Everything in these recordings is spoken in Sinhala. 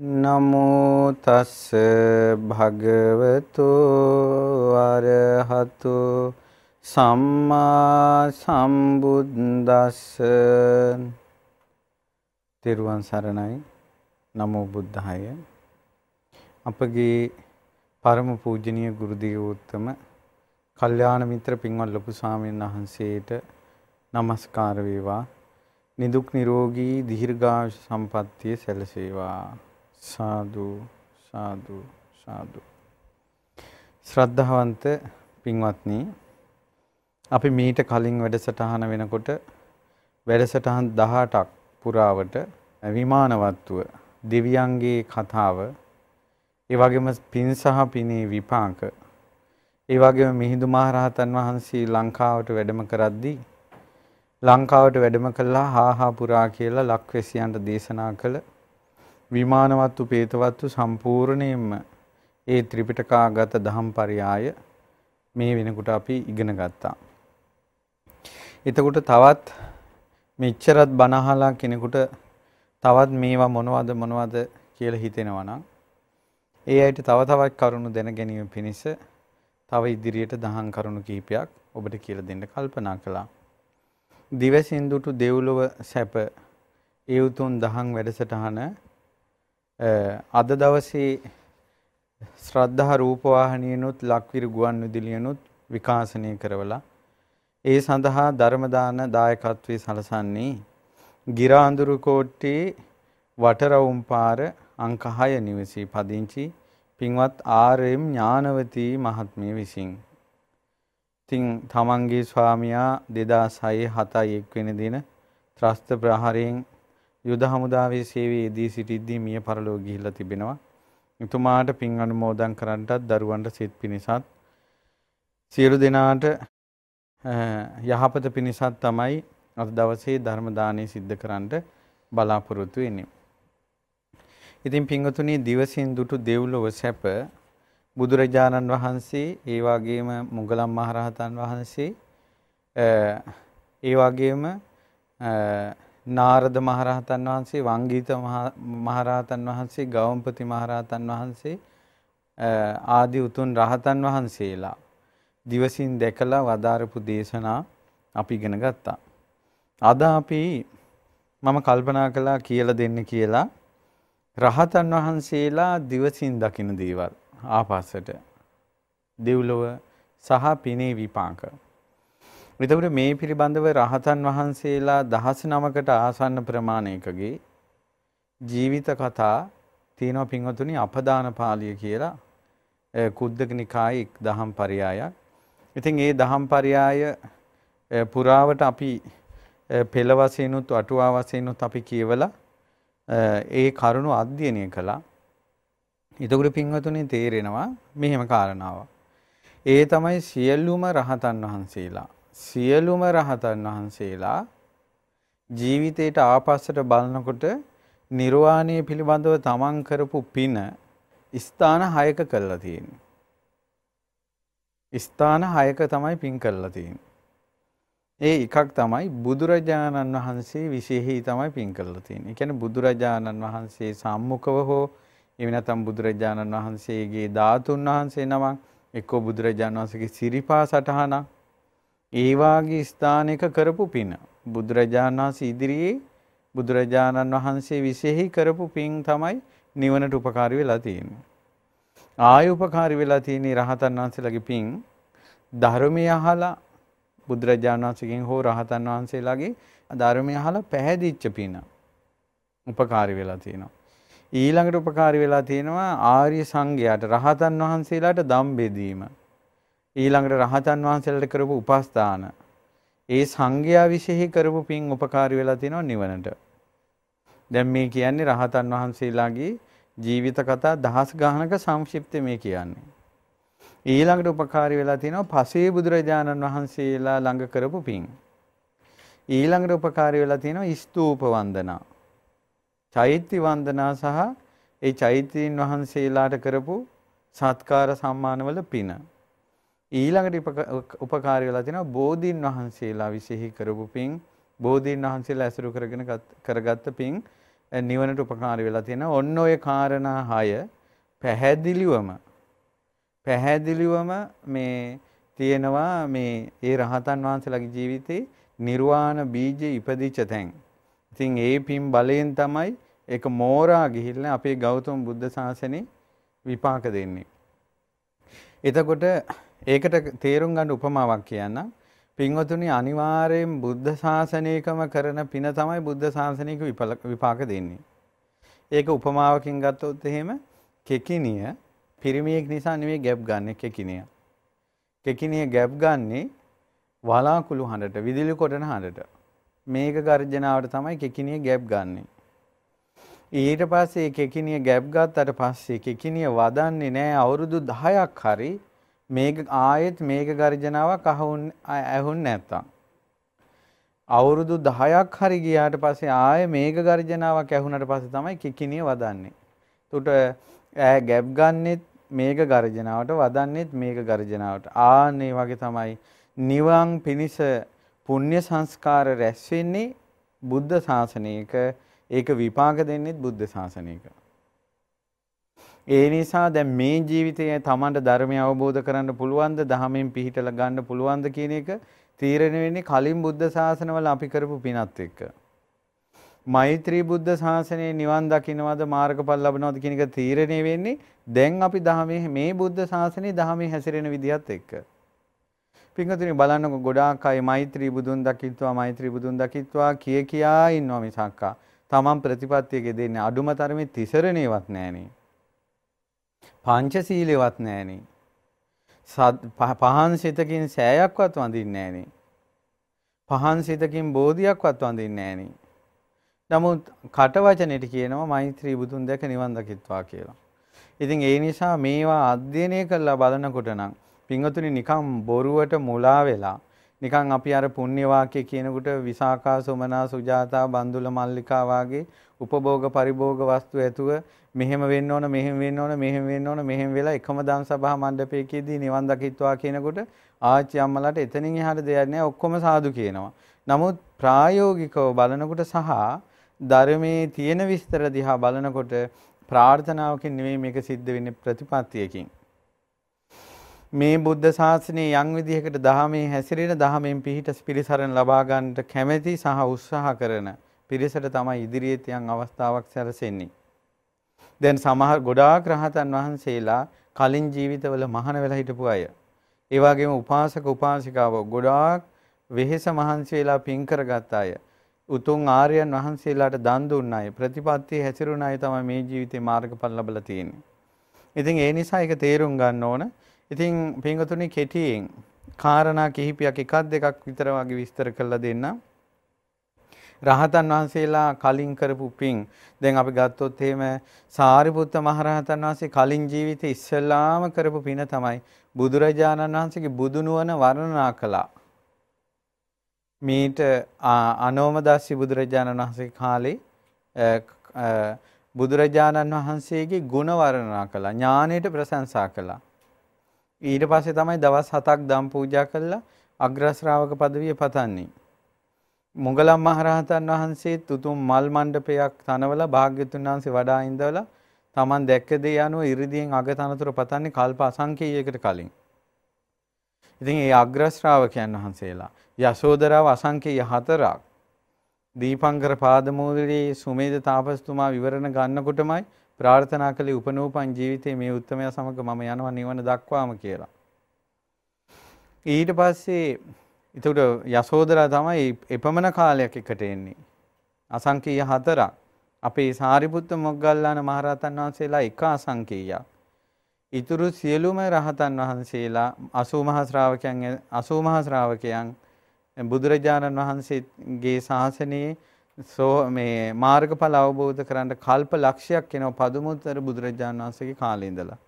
නමෝ තස්ස භගවතු අරහතු සම්මා සම්බුද්දස්ස. තෙරුවන් සරණයි. නමෝ බුද්ධාය. අපගේ පරම පූජනීය ගුරු දේවෝත්තම කල්යාණ මිත්‍ර පින්වත් ලොකු ස්වාමීන් වහන්සේට নমස්කාර වේවා. නිදුක් නිරෝගී දීර්ඝායුෂ සම්පන්නිය සැලසේවා. සාදු සාදු සාදු. ශ්‍රද්ධාවන්ත පින්වත්නි අපි මීට කලින් වැඩසටහන වෙනකොට වැඩසටහන් 18ක් පුරාවට විමානවත්ව දෙවියන්ගේ කතාව ඒ වගේම පින් සහ පිනේ විපාක ඒ වගේම මිහිඳු මහරහතන් වහන්සේ ලංකාවට වැඩම කරද්දී ලංකාවට වැඩම කළා හාහා පුරා කියලා ලක්වැසියන්ට දේශනා කළ විමානවත්තු පේතවත්තු සම්පූර්ණයෙන්ම ඒ ත්‍රිපිටකාගත දහම් පරයාය මේ වෙනකොට අපි ඉගෙන ගත්තා. එතකොට තවත් මෙච්චරත් බනහලා කෙනෙකුට තවත් මේවා මොනවද මොනවද කියලා හිතෙනවා නම් ඒ අයට තව තවත් කරුණු දැන ගැනීම පිණිස තව ඉදිරියට දහම් කරුණු කීපයක් ඔබට කියලා දෙන්න කල්පනා කළා. දිවසින් දුටු දෙව්ලොව සැප ඒ උතුම් දහම් වැඩසටහන අද දවසේ ශ්‍රද්ධා රූපවාහිනියනොත් ලක්විරු ගුවන් විදුලියනොත් විකාශනය කරවලා ඒ සඳහා ධර්ම දාන දායකත්වයේ සලසන්නේ ගිරාඳුරු කෝට්ටේ වටරවුම් පාර අංක 6 නිවසේ පදිංචි පින්වත් ආර්.එම්. ඥානවතී මහත්මිය විසින්. ඉතින් තමන්ගේ ස්වාමියා 2006 7 1 වෙනි දින ත්‍රස්ත ප්‍රහාරයෙන් යුද හමුදාවේ සේවයේදී සිටිද්දී මිය පරලෝ ගිහිල්ලා තිබෙනවා. එතුමාට පින් අනුමෝදන් කරන්නටත් දරුවන්ට සිත් පිණිසත් සියලු දෙනාට යහපත පිණිසත් තමයි අද දවසේ ධර්ම දානය සිද්ධ කරන්නට බලාපොරොත්තු වෙන්නේ. ඉතින් පින්වතුනි දිවසින් දුටු දෙව්ලොව සැප බුදුරජාණන් වහන්සේ ඒ වගේම මුගලන් මහරහතන් වහන්සේ ඒ වගේම නාරද මහරහතන් වහන්සේ වංගීත මහරහතන් වහන්සේ ගෞම්පති මහරහතන් වහන්සේ ආදී උතුම් රහතන් වහන්සේලා දිවසින් දැකලා වදාරපු දේශනා අපි ඉගෙන ගත්තා. අද අපි මම කල්පනා කළා කියලා දෙන්න කියලා රහතන් වහන්සේලා දිවසින් දකින දේවල් ආපස්සට දෙව්ලොව සහ පිනේ විපාක එතකොට මේ පිළිබඳව රහතන් වහන්සේලා දහස් නමකට ආසන්න ප්‍රමාණයකගේ ජීවිත කතා තියෙනවා පින්වතුනි අපදාන පාළිය කියලා කුද්දක නිකායේ දහම් පරයයක්. ඉතින් ඒ දහම් පරයය පුරාවට අපි පෙළ වශයෙන්ුත් අටුවා වශයෙන්ුත් අපි කියවලා ඒ කරුණු අධ්‍යයනය කළා. එතකොට පින්වතුනි තේරෙනවා මෙහෙම කාරණාවක්. ඒ තමයි සියලුම රහතන් වහන්සේලා සියලුම රහතන් වහන්සේලා ජීවිතයට ආපස්සට බලනකොට නිර්වාණය පිළිබඳව තමන් කරපු පින ස්ථාන 6ක කළා තියෙන්නේ. ස්ථාන 6ක තමයි පින් කළා තියෙන්නේ. ඒ එකක් තමයි බුදුරජාණන් වහන්සේ විශේෂයි තමයි පින් කළා තියෙන්නේ. ඒ කියන්නේ බුදුරජාණන් වහන්සේ සම්මුඛව හෝ එවි නැත්නම් බුදුරජාණන් වහන්සේගේ ධාතුන් වහන්සේ නමක් එක්කෝ බුදුරජාණන් වහන්සේගේ සිරිපා සටහනක් ඒ වාගේ ස්ථානයක කරපු පින බුදුරජාණන් වහන්සේ ඉදිරියේ බුදුරජාණන් වහන්සේ විශේෂයි කරපු පින් තමයි නිවනට උපකාරී වෙලා තියෙන්නේ. ආය උපකාරී වෙලා තියෙන රහතන් වහන්සේලාගේ පින් ධර්මය අහලා බුදුරජාණන් වහන්සේගෙන් හෝ රහතන් වහන්සේලාගේ ධර්මය අහලා පැහැදිච්ච පින උපකාරී වෙලා තියෙනවා. ඊළඟට උපකාරී වෙලා තියෙනවා ආර්ය සංඝයාට රහතන් වහන්සේලාට දම් බෙදීම. ඊළඟට රහතන් වහන්සේලාට කරපු උපස්ථාන ඒ සංඝයා විශේෂ කරපු පින් උපකාරී වෙලා තියෙනවා නිවනට. දැන් මේ කියන්නේ රහතන් වහන්සේලාගේ ජීවිත කතා දහස් ගානක සංක්ෂිප්ත මේ කියන්නේ. ඊළඟට උපකාරී වෙලා තියෙනවා පසේ බුදුරජාණන් වහන්සේලා ළඟ කරපු පින්. ඊළඟට උපකාරී වෙලා තියෙනවා ස්තූප වන්දනා. චෛත්‍ය වන්දනා සහ ඒ චෛත්‍යීන් වහන්සේලාට කරපු සත්කාර සම්මානවල පින. ඊළඟට උපකාරී වෙලා තියෙනවා බෝධීන් වහන්සේලා විශේෂ කරපු පින් බෝධීන් වහන්සේලා ඇසුරු කරගෙන කරගත්ත පින් නිවනට උපකාරී වෙලා තියෙනවා. ඔන්න ඔය කාරණා හය පැහැදිලිවම පැහැදිලිවම මේ තියෙනවා මේ ඒ රහතන් වහන්සේලාගේ ජීවිතේ නිර්වාණ බීජ ඉපදිච්ච තැන්. ඉතින් ඒ පින් බලයෙන් තමයි ඒක මෝරා ගිහිල්ලා අපේ ගෞතම බුද්ධ ශාසනේ විපාක දෙන්නේ. එතකොට ඒකට තේරුම් ගන්න උපමාවක් කියන්නම්. පින්වතුනි අනිවාර්යෙන් බුද්ධ ශාසනයකම කරන පින තමයි බුද්ධ ශාසනයක විපාක දෙන්නේ. ඒක උපමාවකින් ගත්තොත් එහෙම කෙකිනිය පිරිමියෙක් නිසා නෙවෙයි ගැප් ගන්න කෙකිනිය. කෙකිනිය ගැප් ගන්නේ වලාකුළු හඬට විදුලි කොටන හඬට. මේක ගර්ජනාවට තමයි කෙකිනිය ගැප් ගන්නෙ. ඊට පස්සේ කෙකිනිය ගැප් ගත්තට පස්සේ කෙකිනිය වදන්නේ නැහැ අවුරුදු 10ක් හරි මේක ආයෙත් මේක ගර්ජනාවක් අහුන් ඇහුන් නැත්තම් අවුරුදු 10ක් හරි ගියාට පස්සේ ආයෙ මේක ගර්ජනාවක් ඇහුනට පස්සේ තමයි කිකිනිය වදන්නේ. උට ඈ ගැප් ගන්නෙත් මේක ගර්ජනාවට වදන්නෙත් මේක ගර්ජනාවට. ආන්නේ වගේ තමයි නිවන් පිනිස පුණ්‍ය සංස්කාර රැස් වෙන්නේ බුද්ධ ශාසනයක ඒක විපාක දෙන්නෙත් බුද්ධ ශාසනයක. ඒ නිසා දැන් මේ ජීවිතයේ Tamanට ධර්මය අවබෝධ කරන්න පුළුවන්ද දහමෙන් පිහිටලා ගන්න පුළුවන්ද කියන එක තීරණය වෙන්නේ කලින් බුද්ධ ශාසනවල අපි කරපු පිනත් එක්ක. මෛත්‍රී බුද්ධ ශාසනයේ නිවන් දකින්නවද මාර්ගඵල ලබනවද කියන එක තීරණය වෙන්නේ දැන් අපි දහමේ මේ බුද්ධ ශාසනයේ දහමේ හැසිරෙන විදිහත් එක්ක. පින්වතුනි බලන්නකො ගොඩාක් අය මෛත්‍රී බුදුන් දකිත්වා මෛත්‍රී බුදුන් දකිත්වා කිය කියා ඉන්නවා මිසක්කා. තමන් ප්‍රතිපත්තියක දෙන්නේ අඩුම තරමේ තිසරණේවත් නැහනේ. පංචශීලෙවත් නැහනේ. පහන් සිතකින් සෑයක්වත් වඳින්නේ නැහනේ. පහන් සිතකින් බෝධියක්වත් වඳින්නේ නැහනේ. නමුත් කටවචනෙට කියනවා මෛත්‍රී බුදුන් දැක නිවන් දකිත්වා කියලා. ඉතින් ඒ නිසා මේවා අධ්‍යයනය කරලා බලනකොට නම් පින්වතුනි නිකම් බොරුවට මුලා වෙලා නිකන් අපි අර පුණ්‍ය වාක්‍ය කියනකොට විසාකා සුමනා සුජාතා බන්දුල මල්ලිකා වාගේ උපභෝග පරිභෝග වස්තු ඇතුව මෙහෙම වෙන්න ඕන මෙහෙම වෙන්න ඕන මෙහෙම වෙන්න ඕන මෙහෙම වෙලා එකම දම් සභා මණ්ඩපයකදී නිවන් දකිත්වා කියනකොට ආච්චි අම්මලාට එතනින් එහාට දෙයක් නැහැ ඔක්කොම සාදු කියනවා. නමුත් ප්‍රායෝගිකව බලනකොට සහ ධර්මයේ තියෙන විස්තර දිහා බලනකොට ප්‍රාර්ථනාවකින් නෙවෙයි මේක සිද්ධ වෙන්නේ ප්‍රතිපත්තියකින්. මේ බුද්ධ ශාසනයේ යම් විදිහකට දහමේ හැසිරෙන දහමෙන් පිහිට පිළිසරණ ලබා ගන්නට කැමැති සහ උත්සාහ කරන පිරිසට තමයි ඉදිරියට යම් අවස්ථාවක් සැලසෙන්නේ. දැන් සමහර ගොඩාක් රහතන් වහන්සේලා කලින් ජීවිතවල මහාන වෙලා හිටපු අය. ඒ වගේම උපාසක උපාසිකාව ගොඩාක් වෙහෙස මහන්සි වෙලා පින් කරගත් අය. උතුම් ආර්යයන් වහන්සේලාට දන් දුන්න අය ප්‍රතිපත්තිය හැසිරුණ අය තමයි මේ ජීවිතේ මාර්ගඵල ලැබලා තියෙන්නේ. ඉතින් ඒ නිසා ඒක තේරුම් ගන්න ඕන. ඉතින් පින්වතුනි කෙටියෙන් කාරණා කිහිපයක් එකක් දෙකක් විතර වගේ විස්තර කරලා දෙන්න. රහතන් වහන්සේලා කලින් කරපු පින් දැන් අපි ගත්තොත් එහෙම සාරිපුත්ත මහරහතන් වහන්සේ කලින් ජීවිතේ ඉස්සෙල්ලාම කරපු පින තමයි බුදුරජාණන් වහන්සේගේ බුදු නුවණ වර්ණනා කළා. මීට අනෝමදාසි බුදුරජාණන් වහන්සේ කාලේ බුදුරජාණන් වහන්සේගේ ගුණ වර්ණනා කළා ඥානයට ප්‍රශංසා කළා. ඊට පස්සේ තමයි දවස් 7ක් දම් පූජා කළා අග්‍ර ශ්‍රාවක পদවිය පතන්නේ. මොගලම් මහරහතන් වහන්සේ තුතුම් මල් මණ්ඩපයක් තනවලා භාග්‍යතුන් වහන්සේ වඩා ඉඳලා Taman දැක්ක දේ අනුව ඉරිදීන් අග තනතුර පතන්නේ කල්ප අසංකේයයකට කලින්. ඉතින් ඒ අග්‍ර ශ්‍රාවකයන් වහන්සේලා යශෝදරාව අසංකේය හතරක් දීපංකර පාදමූලයේ සුමේද තාපස්තුමා විවරණ ගන්නකොටමයි ප්‍රාර්ථනා කළේ උපනෝපන් ජීවිතේ මේ උත්තරමයා සමග මම යනවා නිවන දක්වාම කියලා. ඊට පස්සේ ඒතකොට යසෝදරා තමයි එපමණ කාලයක් එකට එන්නේ. අසංකීය හතරක්. අපේ සාරිපුත්ත මොග්ගල්ලාන මහරහතන් වහන්සේලා එක අසංකීයක්. ඊතුරු සියලුම රහතන් වහන්සේලා 80 මහා ශ්‍රාවකයන් 80 මහා ශ්‍රාවකයන් බුදුරජාණන් වහන්සේගේ ශාසනයේ සෝ මේ මාර්ගඵල අවබෝධ කරන්න කල්ප ලක්ෂයක් එනවා පදුමුත්තර බුදුරජාණන් වහන්සේගේ කාලේ ඉඳලා.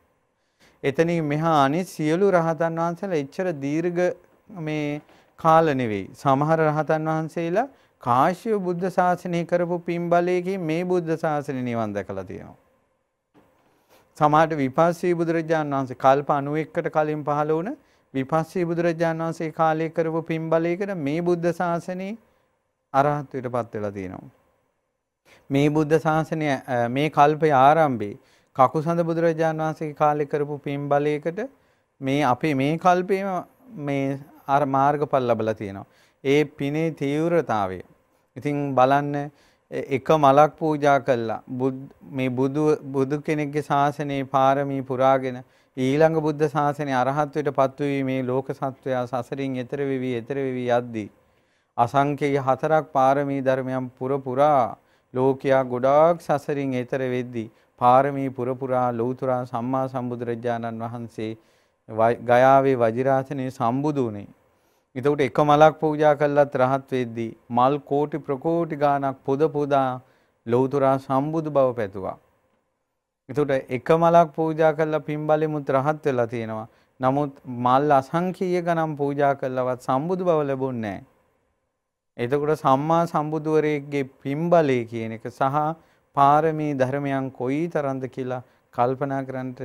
එතනින් මෙහා අනිත් සියලු රහතන් වහන්සේලා එච්චර දීර්ඝ මේ කාල නෙවෙයි. සමහර රහතන් වහන්සේලා කාශ්‍යප බුද්ධ ශාසනය කරපු පින් බලයකින් මේ බුද්ධ ශාසනය නිවන් දැකලා තියෙනවා. සමහරට විපස්සී බුදුරජාණන් වහන්සේ කල්ප 91කට කලින් පහළ වුණ විපස්සී බුදුරජාණන් වහන්සේ කාලේ කරපු පින් බලයකට මේ බුද්ධ ශාසනයේ අරහත්ත්වයට පත් වෙලා තියෙනවා. මේ බුද්ධ ශාසනය මේ කල්පයේ ආරම්භයේ කකුසඳ බුදුරජාණන් වහන්සේගේ කාලේ කරපු පින් බලයකට මේ අපේ මේ කල්පේම මේ අර මාර්ගඵල ලැබලා තියෙනවා. ඒ පිනේ තීව්‍රතාවය. ඉතින් බලන්න එක මලක් පූජා කළා මේ බුදු බුදු කෙනෙක්ගේ ශාසනයේ පාරමී පුරාගෙන ඊළඟ බුද්ධ ශාසනයේ අරහත්වයට පත්වී මේ ලෝක සත්වයා සසරින් එතර වෙවි එතර වෙවි යද්දී අසංකේය හතරක් පාරමී ධර්මයන් පුර පුරා ලෝකයා ගොඩාක් සසරින් එතර වෙද්දී පාරමී පුර පුරා ලෞතුරා සම්මා සම්බුදුරජාණන් වහන්සේ ගයාවේ වජිරාසනයේ සම්බුදු වුණේ. එතකොට එක මලක් පූජා කළත් රහත් වෙද්දී මල් කෝටි ප්‍රකෝටි ගාණක් පොද පොදා ලෞතුරා සම්බුදු බව පැතුවා. එතකොට එක මලක් පූජා කරලා පින්බලෙමුත් රහත් වෙලා තියෙනවා. නමුත් මල් අසංකීය ගණන් පූජා කළවත් සම්බුදු බව ලැබුණේ නැහැ. එතකොට සම්මා සම්බුදුවරයෙක්ගේ පින්බලය කියන එක සහ පාරමී ධර්මයන් කොයි තරම්ද කියලා කල්පනා කරන්නට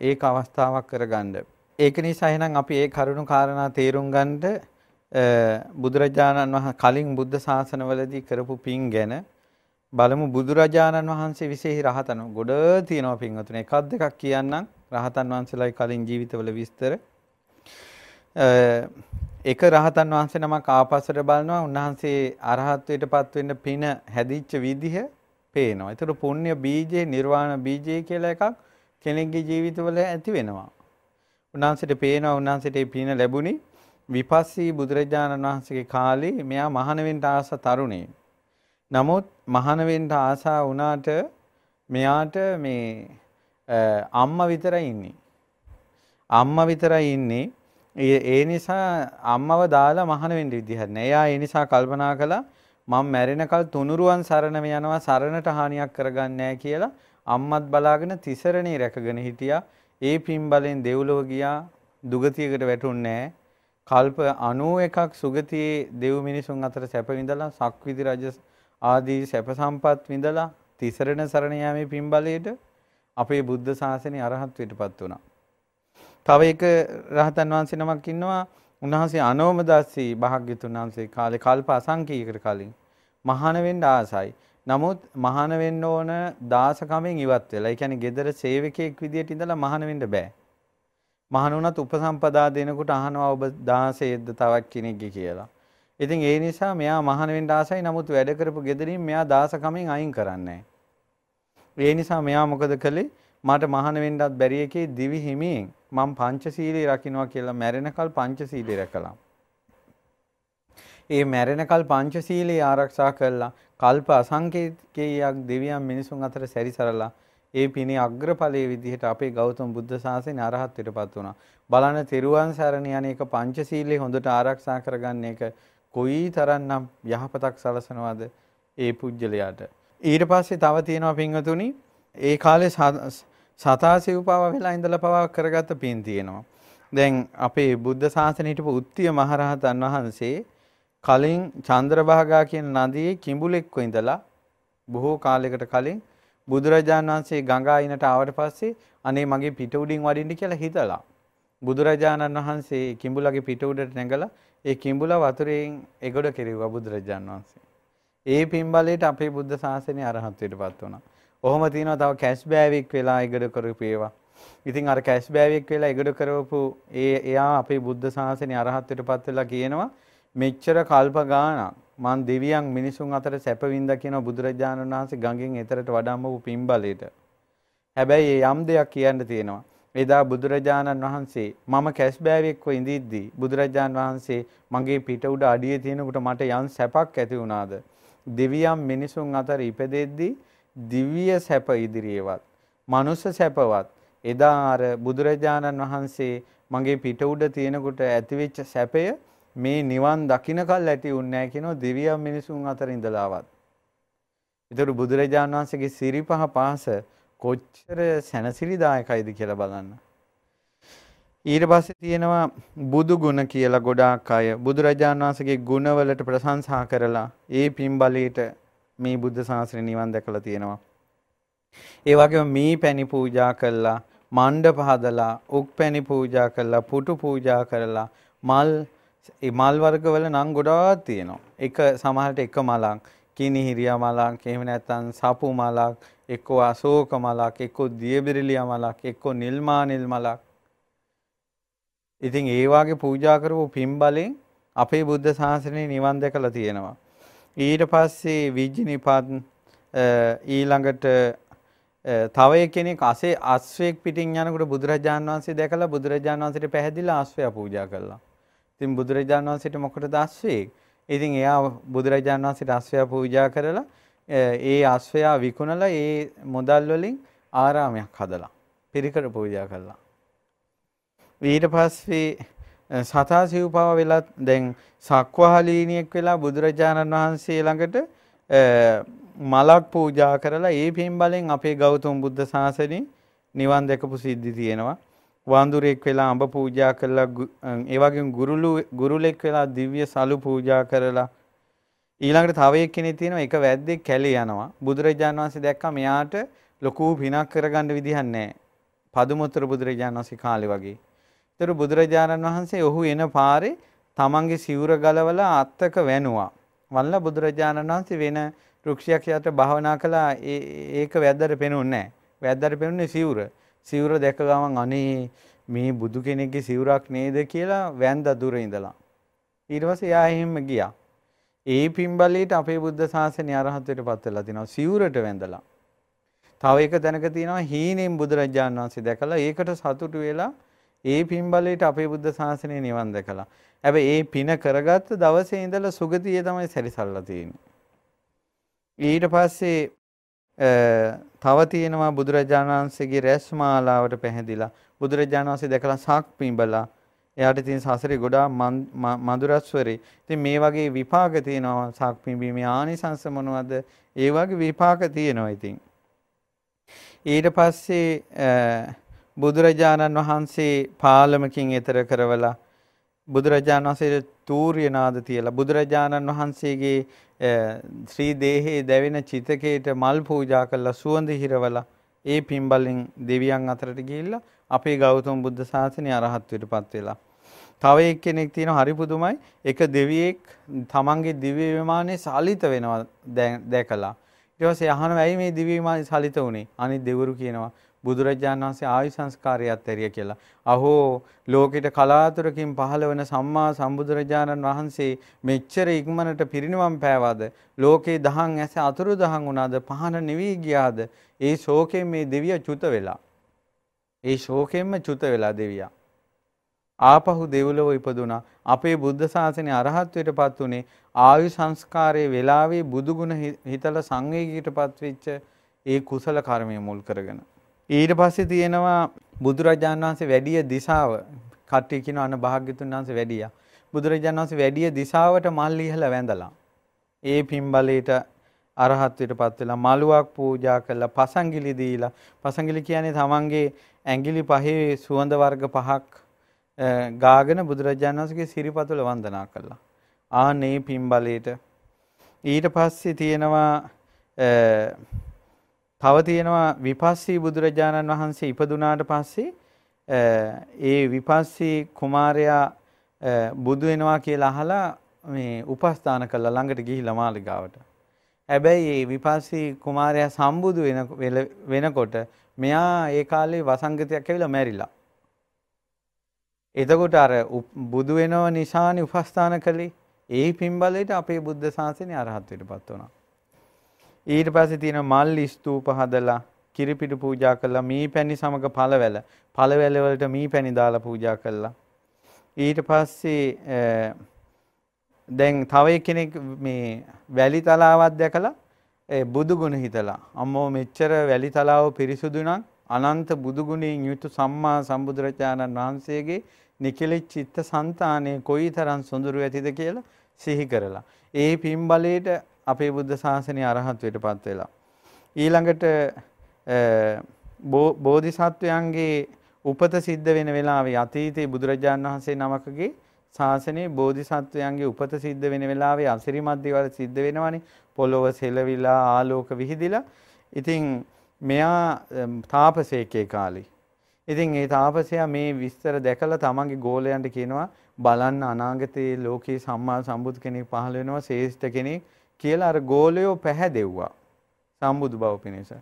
ඒක අවස්ථාවක් කරගන්න. ඒක නිසා එහෙනම් අපි ඒ කරුණු කාරණා තේරුම් ගන්නට බුදුරජාණන් වහන්සේ කලින් බුද්ධ ශාසනවලදී කරපු පින් ගැන බලමු. බුදුරජාණන් වහන්සේ විශේෂ රහතන් ගොඩ තියෙනවා පින්වතුනි. එකක් දෙකක් කියන්නම්. රහතන් වහන්සේලායි කලින් ජීවිතවල විස්තර. එක රහතන් වහන්සේ නමක් ආපස්සට බලනවා උන්වහන්සේ අරහත්ත්වයටපත් වෙන්න පින හැදිච්ච විදිහ පේනවා. ඒතර පුණ්‍ය බීජේ නිර්වාණ බීජේ කියලා එකක් කෙනෙක්ගේ ජීවිතවල ඇති වෙනවා. උන්වහන්සේට පේනවා උන්වහන්සේට මේ පින ලැබුණි විපස්සී බුදුරජාණන් වහන්සේගේ කාලේ මෙයා මහාන වෙන්න ආස තරුණේ. නමුත් මහාන වෙන්න ආසා වුණාට මෙයාට මේ අම්මා විතරයි ඉන්නේ. අම්මා විතරයි ඉන්නේ. ඒ නිසා අම්මව දාලා මහාන වෙන්න විදිහක් නෑ. එයා ඒ නිසා කල්පනා කළා මම මැරෙනකල් තුනුරුවන් සරණම යනවා සරණට හානියක් කරගන්නේ කියලා අම්මත් බලාගෙන තිසරණේ රැකගෙන හිටියා. ඒ පින් බලෙන් දෙව්ලොව ගියා දුගතියකට වැටුන්නේ කල්ප 91ක් සුගතියේ දෙව් මිනිසුන් අතර සැප විඳලා සක්විති රජ ආදී සැප සම්පත් විඳලා තිසරණ සරණ යාමේ පින්බලයට අපේ බුද්ධ ශාසනය අරහත්ත්වයටපත් වුණා. තව එක රහතන් වහන්සේ නමක් ඉන්නවා උන්වහන්සේ අනෝමදාසී භාග්‍යතුන් වහන්සේ කාලේ කල්ප අසංකීයකට කලින් මහාන වෙන්න ආසයි. නමුත් මහාන වෙන්න ඕන දාසකමෙන් ඉවත් වෙලා. ඒ කියන්නේ gedara සේවකයෙක් විදියට ඉඳලා මහාන වෙන්න බෑ. මහාන වුණත් උපසම්පදා දෙනකොට අහනවා ඔබ 16ද තවත් කෙනෙක්ගේ කියලා. ඉතින් ඒ නිසා මෙයා මහාන වෙන්න ආසයි නමුත් වැඩ කරපු ගෙදරින් මෙයා දාසකමෙන් අයින් කරන්නේ ඒ නිසා මෙයා මොකද කළේ මට මහාන වෙන්නත් බැරි එකේ දිවි හිමියෙන් මම පංචශීලී රකින්නවා කියලා මැරෙනකල් පංචශීලී රැකලා. ඒ මැරෙනකල් පංචශීලී ආරක්ෂා කළා කල්ප අසංකේතකයක් දෙවියන් මිනිසුන් අතර සැරිසරලා ඒ පිනේ අග්‍රඵලයේ විදිහට අපේ ගෞතම බුද්ධ ශාසනය අරහත්ත්වයටපත් වුණා. බලන්න තෙරුවන් සරණ යන්නේක පංචශීලයේ හොඳට ආරක්ෂා කරගන්න එක කොයි තරම්නම් යහපතක් සලසනවද ඒ පුජ්‍යලයාට. ඊට පස්සේ තව තියෙනවා පින්වතුනි ඒ කාලේ සතා සිව්පාව වෙලා ඉඳලා පවා කරගත්ත පින් තියෙනවා. දැන් අපේ බුද්ධ ශාසනයේ හිටපු උත්තිය මහරහතන් වහන්සේ කලින් චන්ද්‍රභාගා කියන නදියේ කිඹුලෙක්ව ඉඳලා බොහෝ කාලයකට කලින් බුදුරජාණන් වහන්සේ ගංගා අයිනට ආවට පස්සේ අනේ මගේ පිට උඩින් වඩින්න කියලා හිතලා බුදුරජාණන් වහන්සේ කිඹුලගේ පිට උඩට නැගලා ඒ කිඹුලා වතුරෙන් එගොඩ කෙරෙව්වා බුදුරජාන් වහන්සේ. ඒ පින්බලයට අපේ බුද්ධ ශාසනය අරහත්ත්වයටපත් වුණා. ඔහොම තියෙනවා තව කැෂ් බෑවික් වෙලා එගොඩ කරපු ඒවා. ඉතින් අර කැෂ් බෑවික් වෙලා එගොඩ කරවපු ඒ එයා අපේ බුද්ධ ශාසනය අරහත්ත්වයටපත් වෙලා කියනවා මෙච්චර කල්ප ගාණක් මං දෙවියන් මිනිසුන් අතර සැප වින්දා කියන බුදුරජාණන් වහන්සේ ගඟෙන් එතරට වඩම්මපු පින්බලයට. හැබැයි යම් දෙයක් කියන්න තියෙනවා. එදා බුදුරජාණන් වහන්සේ මම කැස්බෑවෙක්ව ඉඳිද්දී බුදුරජාණන් වහන්සේ මගේ පිට උඩ අඩිය තියෙනකොට මට යම් සැපක් ඇති වුණාද දෙවියන් මිනිසුන් අතර ඉපදෙද්දී දිව්‍ය සැප ඉදිරියේවත් මනුස්ස සැපවත් එදා අර බුදුරජාණන් වහන්සේ මගේ පිට උඩ තියෙනකොට ඇතිවෙච්ච සැපය මේ නිවන් දකින්නකල් ඇති උන්නේ නැහැ කියනවා දෙවියන් මිනිසුන් අතර ඉඳලාවත්. ඒතර බුදුරජාණන් වහන්සේගේ සිරිපහ පාස කොච්චර සැනසිලිදායකයිද කියලා බලන්න. ඊට පස්සේ තියෙනවා බුදු ගුණ කියලා ගොඩාක් අය බුදුරජාණන් වහන්සේගේ ගුණවලට ප්‍රශංසා කරලා ඒ පින්බලයට මේ බුද්ධ ශාසනය නිවන් දැකලා තියෙනවා. ඒ වගේම මී පැණි පූජා කළා, මණ්ඩප හදලා, උක් පැණි පූජා කළා, පුටු පූජා කරලා, මල් ඒ මල් වර්ගවල නම් ගොඩාක් තියෙනවා. එක සමහරට එක මලක් කිනිහිරියා මලක් එහෙම නැත්නම් සපු මලක් එක්කෝ අශෝක මලක් එක්කෝ දියබිරිලියා මලක් එක්කෝ නිල්මානිල් මලක් ඉතින් ඒ වාගේ පූජා කරපු පින් බලෙන් අපේ බුද්ධ ශාසනය නිවන් දැකලා තියෙනවා ඊට පස්සේ විජ්ජිනිපත් ඊළඟට තව කෙනෙක් අසේ අස්වැක් පිටින් යනකොට බුදුරජාන් වහන්සේ දැකලා බුදුරජාන් වහන්සේට පැහැදිලා අස්වැය පූජා කළා. ඉතින් බුදුරජාන් වහන්සේට මොකටද අස්වැක්? ඉතින් එයා බුදුරජාන් වහන්සේට අස්වැය පූජා කරලා ඒ අස්වැයා විකුණලා ඒ මුදල් වලින් ආරාමයක් හදලා පිරිකර පූජා කළා. ඊට පස්සේ සතා සිව්පාව වෙලත් දැන් සක්වහලීනියෙක් වෙලා බුදුරජාණන් වහන්සේ ළඟට මලක් පූජා කරලා ඒ පින් බලෙන් අපේ ගෞතම බුද්ධ ශාසනය නිවන් දැකපු සිද්ධි තියෙනවා. වඳුරෙක් වෙලා අඹ පූජා කරලා ඒ වගේම ගුරුලු ගුරුලෙක් වෙලා දිව්‍ය සලු පූජා කරලා ඊළඟට තව එක්කෙනෙක් තියෙනවා එක වැද්දෙක් කැලේ යනවා. බුදුරජාණන් වහන්සේ දැක්කා මෙයාට ලොකු පිනක් කරගන්න විදිහක් නැහැ. පදුමුතර බුදුරජාණන් වහන්සේ කාලේ වගේ. ඒතර බුදුරජාණන් වහන්සේ ඔහු එන පාරේ තමන්ගේ සිවුර ගලවලා අත්තක වැනුවා. වල්ලා බුදුරජාණන් වහන්සේ වෙන රුක්ෂයක් යට භාවනා කළා ඒක වැද්දට පෙනුන්නේ නැහැ. වැද්දට පෙනුනේ සිවුර. සිවුර දැක ගමන් අනේ මේ බුදු කෙනෙක්ගේ සිවුරක් නේද කියලා වැන්ද දුර ඉඳලා. ඊට පස්සේ එයා එහෙම ගියා. ඒ පින්බලයට අපේ බුද්ධ ශාසනය අරහත්ත්වයට පත් වෙලා තිනවා සිවුරට වැඳලා. තව එක තැනක තියෙනවා හීනෙන් බුදුරජාණන් වහන්සේ දැකලා ඒකට සතුටු වෙලා ඒ පින්බලයට අපේ බුද්ධ ශාසනය නිවන් දැකලා. හැබැයි ඒ පින කරගත්ත දවසේ ඉඳලා සුගතිය තමයි සැරිසල්ලා තියෙන්නේ. ඊට පස්සේ තව තියෙනවා බුදුරජාණන් වහන්සේගේ රැස් මාලාවට පැහැදිලා බුදුරජාණන් වහන්සේ දැකලා සාක් පිඹලා එයාට තියෙන සසරේ ගොඩාක් මధుරස්වරේ. ඉතින් මේ වගේ විපාක තියෙනවා සාක් පිඹීමේ ආනිසංස මොනවද? ඒ වගේ විපාක තියෙනවා ඉතින්. ඊට පස්සේ බුදුරජාණන් වහන්සේ පාලමකින් එතර කරවලා බුදුරජාණන් වහන්සේට තූර්යනාද තියලා බුදුරජාණන් වහන්සේගේ ශ්‍රී දේහයේ දැවෙන චිතකයට මල් පූජා කරලා සුවඳ හිරවලා ඒ පින්බලෙන් දෙවියන් අතරට ගිහිල්ලා අපේ ගෞතම බුද්ධ ශාසනය අරහත්ත්වයට පත් වෙලා. තව එක්කෙනෙක් තියෙනවා හරි පුදුමයි. එක දෙවියෙක් තමන්ගේ දිව්‍ය විමානයේ සාලිත වෙනවා දැකලා. ඊට පස්සේ අහනවා ඇයි මේ දිව්‍ය විමානයේ සාලිත වුනේ? අනිත් දෙවරු කියනවා බුදුරජාණන් වහන්සේ ආයු සංස්කාරයත් ඇරිය කියලා. අහෝ ලෝකෙට කලාතුරකින් පහළ වන සම්මා සම්බුදුරජාණන් වහන්සේ මෙච්චර ඉක්මනට පිරිනිවන් පෑවාද? ලෝකේ දහන් ඇස අතුරු දහන් වුණාද? පහන නිවි ගියාද? ඒ ශෝකයෙන් මේ දෙවියා චුත වෙලා. ඒ ශෝකයෙන්ම චුත වෙලා දෙවියා. ආපහු දෙව්ලොව ඉපදුනා. අපේ බුද්ධ ශාසනය අරහත්ත්වයට පත් උනේ ආයු සංස්කාරයේ වෙලාවේ බුදුගුණ හිතලා සංවේගීටපත් වෙච්ච ඒ කුසල කර්මය මුල් කරගෙන. ඊට පස්සේ තියෙනවා බුදුරජාණන් වහන්සේ වැඩිය දිශාව කට්ටිය කියන අන භාග්‍යතුන් වහන්සේ වැඩියා. බුදුරජාණන් වහන්සේ වැඩිය දිශාවට මල් ලිහලා වැඳලා. ඒ පින්බලයට අරහත්ත්වයට පත් වෙලා මලුවක් පූජා කළා පසංගිලි දීලා පසංගිලි කියන්නේ තමන්ගේ ඇඟිලි පහේ සුවඳ වර්ග පහක් ගාගෙන බුදුරජාණන් වහන්සේගේ සිරිපතුල වන්දනා කළා. ආනේ පින්බලයට ඊට පස්සේ තියෙනවා තව තියෙනවා විපස්සී බුදුරජාණන් වහන්සේ ඉපදුනාට පස්සේ ඒ විපස්සී කුමාරයා බුදු වෙනවා කියලා අහලා මේ උපස්ථාන කළා ළඟට ගිහිල්ලා මාලිගාවට. හැබැයි මේ විපස්සී කුමාරයා සම්බුදු වෙන වෙනකොට මෙයා ඒ කාලේ වසංගතයක් ඇවිල්ලා මැරිලා. එතකොට අර බුදු වෙනව නිසානේ උපස්ථාන කළේ. ඒ පින්බලයට අපේ බුද්ධ ශාසනය අරහත්ත්වයටපත් වුණා. ඊට පස්සේ තියෙන මල් ස්තූප හදලා කිරිපිඩු පූජා කළා මී පැණි සමග පළවැල. පළවැල වලට මී පැණි දාලා පූජා කළා. ඊට පස්සේ දැන් තව කෙනෙක් මේ වැලි තලාවක් දැකලා බුදු ගුණ හිතලා අම්මෝ මෙච්චර වැලි තලාව පිරිසුදු නම් අනන්ත බුදු ගුණයෙන් යුතු සම්මා සම්බුදුරජාණන් වහන්සේගේ නිකලෙච්ච චිත්ත સંතානය කොයිතරම් සොඳුරු ඇතිද කියලා සිහි කරලා. ඒ පින් බලයට අපේ බුද්ධ ශාසනය අරහත්වයට පත් වෙලා. ඊළඟට බෝධිසත්වයන්ගේ උපත සිද්ධ වෙන වෙලාවේ අතීතයේ බුදුරජාණන් වහන්සේ නමකගේ ශාසනයේ බෝධිසත්වයන්ගේ උපත සිද්ධ වෙන වෙලාවේ අසිරිමත් දේවල් සිද්ධ වෙනවනේ. පොළොව සෙලවිලා ආලෝක විහිදිලා. ඉතින් මෙයා තාපසේකේ කාලේ. ඉතින් ඒ තාපසයා මේ විස්තර දැකලා තමන්ගේ ගෝලයන්ට කියනවා බලන්න අනාගතයේ ලෝකේ සම්මා සම්බුදු කෙනෙක් පහළ වෙනවා ශ්‍රේෂ්ඨ කෙනෙක්. කියලා අර ගෝලයෝ පැහැදෙව්වා. සම්බුදු බව පිණිස.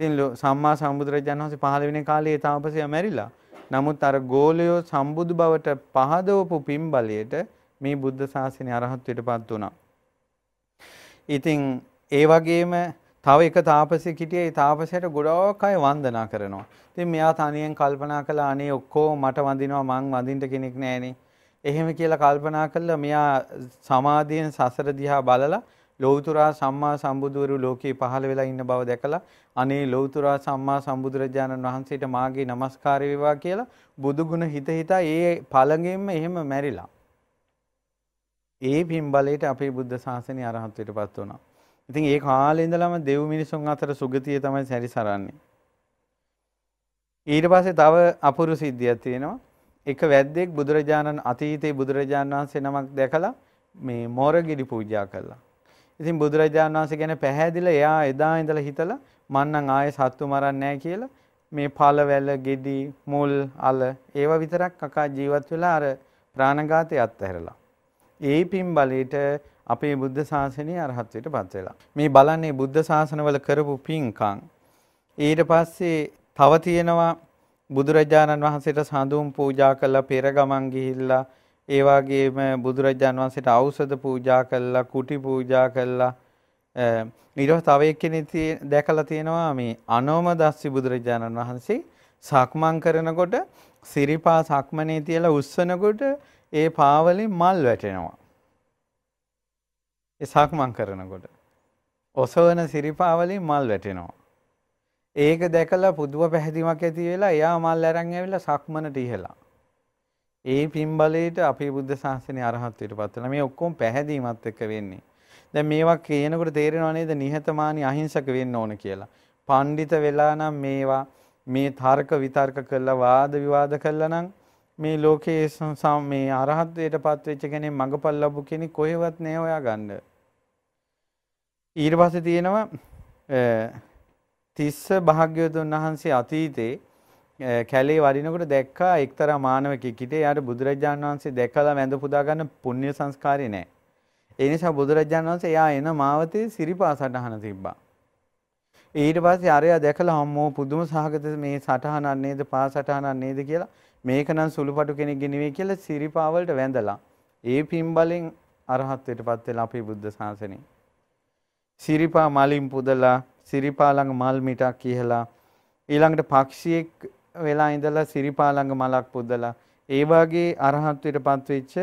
ඉතින් සම්මා සම්බුදුරජාණන් වහන්සේ පහළ වෙන කාලේ ඒ තාපසයා මැරිලා. නමුත් අර ගෝලයෝ සම්බුදු බවට පහදවපු පින්බලයට මේ බුද්ධ ශාසනය අරහත්ත්වයට පත් වුණා. ඉතින් ඒ වගේම තව එක තාපසෙක් හිටියේ ඒ තාපසයට ගොඩාක් අය වන්දනා කරනවා. ඉතින් මෙයා තනියෙන් කල්පනා කළා අනේ ඔක්කොම මට වඳිනවා මං වඳින්න කෙනෙක් නැහනේ. එහෙම කියලා කල්පනා කළා මෙයා සමාධියෙන් සසර දිහා බලලා ලෞතුරා සම්මා සම්බුදුවරු ලෝකේ පහළ වෙලා ඉන්න බව දැකලා අනේ ලෞතුරා සම්මා සම්බුදුරජාණන් වහන්සේට මාගේ নমස්කාර වේවා කියලා බුදුගුණ හිත හිතා ඒ පළඟෙන්ම එහෙම මැරිලා. ඒ පින් බලයට අපේ බුද්ධ ශාසනය අරහත්ත්වයටපත් වුණා. ඉතින් ඒ කාලේ ඉඳලම දෙව් මිනිසුන් අතර සුගතිය තමයි සැරිසරන්නේ. ඊට පස්සේ තව අපුරු සිද්ධියක් තියෙනවා. එක වැද්දෙක් බුදුරජාණන් අතීතයේ බුදුරජාණන් වහන්සේ නමක් දැකලා මේ මෝරගිරි පූජා කළා. ඉතින් බුදුරජාණන් වහන්සේ ගැන පැහැදිලා එයා එදා ඉඳලා හිතලා මන්නම් ආයේ සත්තු මරන්නේ නැහැ කියලා මේ පළවැල, ගෙඩි, මුල්, අල ඒවා විතරක් කකා ජීවත් වෙලා අර ප්‍රාණඝාතය අත්හැරලා. ඒ පින් බලයට අපේ බුද්ධ ශාසනය අරහත්ත්වයට පත් වෙලා. මේ බලන්නේ බුද්ධ ශාසනවල කරපු පින්කම්. ඊට පස්සේ තව තියෙනවා බුදුරජාණන් වහන්සේට සඳුන් පූජා කළා පෙර ගමන් ගිහිල්ලා ඒ වගේම බුදුරජාණන් වහන්සේට ඖෂධ පූජා කළා කුටි පූජා කළා. ඊට තව එක්කෙනෙක් දැකලා තියෙනවා මේ අනෝමදස්සි බුදුරජාණන් වහන්සේ සක්මන් කරනකොට සිරිපා සක්මනේ තියලා උස්සනකොට ඒ පාවලින් මල් වැටෙනවා. ඒ සක්මන් කරනකොට. ඔසවන සිරිපාවලින් මල් වැටෙනවා. ඒක දැකලා පුදුම පැහැදීමක් ඇති වෙලා එයා මල් අරන් ඇවිල්ලා සක්මනට ඉහලා. ඒ පින්බලයට අපේ බුද්ධ ශාසනය අරහත්ත්වයට පත් වෙනවා. මේ ඔක්කොම පැහැදීමත් එක්ක වෙන්නේ. දැන් මේවා කියනකොට තේරෙනව නේද නිහතමානී අහිංසක වෙන්න ඕන කියලා. පඬිත වෙලා නම් මේවා මේ තර්ක විතර්ක කළා වාද විවාද කළා නම් මේ ලෝකයේ මේ අරහත්ත්වයට පත් වෙච්ච කෙනෙක් මඟපල් ලැබු කෙනෙක් කොහෙවත් නෑ හොයා ගන්න. ඊට පස්සේ තියෙනවා තිස්ස භාග්‍යවතුන් වහන්සේ අතීතේ කැලේ වඩිනකොට දැක්කා එක්තරා මානවකෙක් හිටියේ. යාට බුදුරජාණන් වහන්සේ දැකලා වැඳ පුදා ගන්න පුණ්‍ය සංස්කාරය නැහැ. ඒ නිසා බුදුරජාණන් වහන්සේ එයා එන මාවතේ සිරිපා සටහන තිබ්බා. ඊට පස්සේ අරයා දැකලා අම්මෝ පුදුම සහගත මේ සටහනක් නේද පා සටහනක් නේද කියලා මේක නම් සුළුපටු කෙනෙක්ගේ නෙවෙයි කියලා සිරිපා වලට වැඳලා ඒ පින් බලෙන් අරහත්ත්වයටපත් වෙලා අපේ බුද්ධ ශාසනය. සිරිපා මලින් පුදලා සිරිපා ළඟ මල් මිටක් කියලා ඊළඟට පක්ෂියෙක් වෙලා ඉඳලා සිරිපා ළඟ මලක් පුදලා ඒ වගේ අරහත්ත්වයටපත් වෙච්ච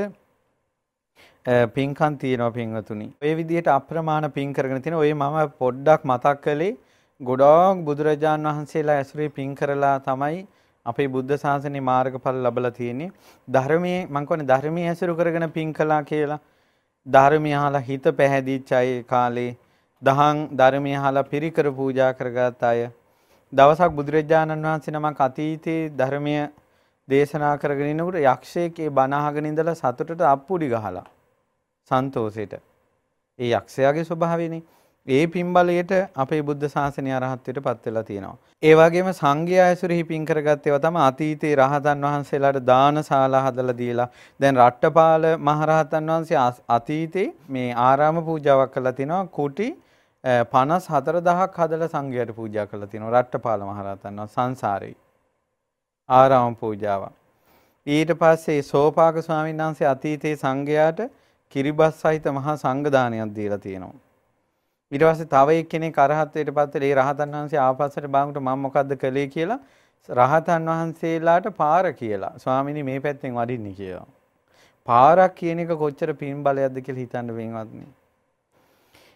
පින්කම් තියෙනවා පින්වතුනි. ඔය විදිහට අප්‍රමාණ පින් කරගෙන තියෙන ඔය මම පොඩ්ඩක් මතක් කළේ ගොඩාක් බුදුරජාන් වහන්සේලා ඇසුරේ පින් කරලා තමයි අපේ බුද්ධ ශාසනයේ මාර්ගඵල ලැබලා තියෙන්නේ. ධර්මයේ මම කියන්නේ ධර්මයේ ඇසුරු කරගෙන පින් කළා කියලා. ධර්මය අහලා හිත පැහැදිච්ච අය කාලේ දහං ධර්මය අහලා පිරිකර පූජා කරගත් අය දවසක් බුදුරජාණන් වහන්සේ නමක් අතීතයේ ධර්මය දේශනා කරගෙන ඉනකොට යක්ෂයෙක් ඒ බණ අහගෙන ඉඳලා සතුටට අප්පුඩි ගහලා සන්තෝෂෙට ඒ යක්ෂයාගේ ස්වභාවයනේ ඒ පින්බලයට අපේ බුද්ධ ශාසනය අරහත්ත්වයට පත් වෙලා තියෙනවා. ඒ වගේම සංඝයා ඇසුරෙහි පින් කරගත් ඒවා තමයි අතීතයේ රහතන් වහන්සේලාට දානශාලා හදලා දීලා දැන් රට්ටපාල මහරහතන් වහන්සේ අතීතේ මේ ආරාම පූජාවක් කළා තිනවා කුටි 54000ක් හදලා සංඝයාට පූජා කරලා තියෙනවා රට්ටපාල මහරහතන් වහන්සේ සංසාරේ. ආරාම පූජාව. ඊට පස්සේ සෝපාක ස්වාමීන් වහන්සේ අතීතයේ සංඝයාට කිරිබස් සහිත මහා සංඝ දානයක් දීලා තියෙනවා. ඊට පස්සේ තව එක්කෙනෙක් අරහත්ත්වයට පත් වෙලා ඒ රහතන් වහන්සේ ආපස්සට බාගුට මම මොකද්ද කළේ කියලා රහතන් වහන්සේලාට පාර කියලා ස්වාමිනී මේ පැත්තෙන් වඩින්නේ කියලා. පාරක් කියන එක කොච්චර පින් බලයක්ද කියලා හිතන්න වෙනවත්නේ.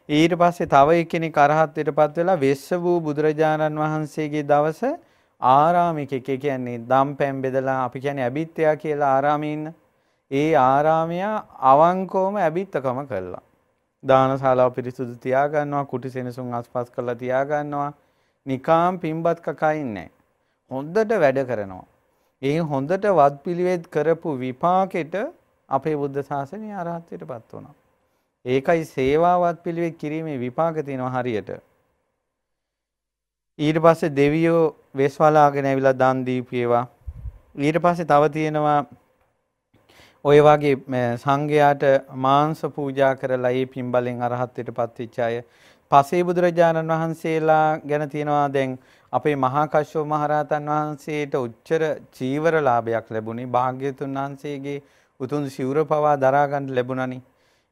ඊට පස්සේ තව එක්කෙනෙක් අරහත්ත්වයටපත් වෙලා වෙස්ස වූ බුදුරජාණන් වහන්සේගේ දවස ආරාමිකෙක් ඒ කියන්නේ දම්පැන් බෙදලා අපි කියන්නේ අබිත්‍යා කියලා ආරාමේ ඉන්න. ඒ ආරාමය අවංකවම අබිත්තකම කළා. දානශාලාව පිරිසුදු තියා ගන්නවා, කුටි සෙනසුන් අස්පස් කරලා තියා ගන්නවා. නිකාම් පින්බත් කකා ඉන්නේ. හොඳට වැඩ කරනවා. ඒ හොඳට වත්පිළිවෙත් කරපු විපාකෙට අපේ බුද්ධ ශාසනය අරහත්ත්වයටපත් වුණා. ඒකයි සේවාවත් පිළිවෙත් කිරීමේ විපාක තියෙනවා හරියට. ඊට පස්සේ දෙවියෝ වෙස්වලාගෙන ඇවිල්ලා දන් දීපේවා. ඊට පස්සේ තව තියෙනවා ඔය වගේ සංඝයාට මාංශ පූජා කරලා ඒ පින්බලෙන් අරහත්ත්වයට පත්වෙච්ච අය පසේ බුදුරජාණන් වහන්සේලා ගැන තියෙනවා දැන් අපේ මහා කශ්‍යප මහරහතන් වහන්සේට උච්චර චීවර ලාභයක් ලැබුණේ භාග්‍යතුන් වහන්සේගේ උතුම් සිවුර පවා දරා ගන්න ලැබුණනි.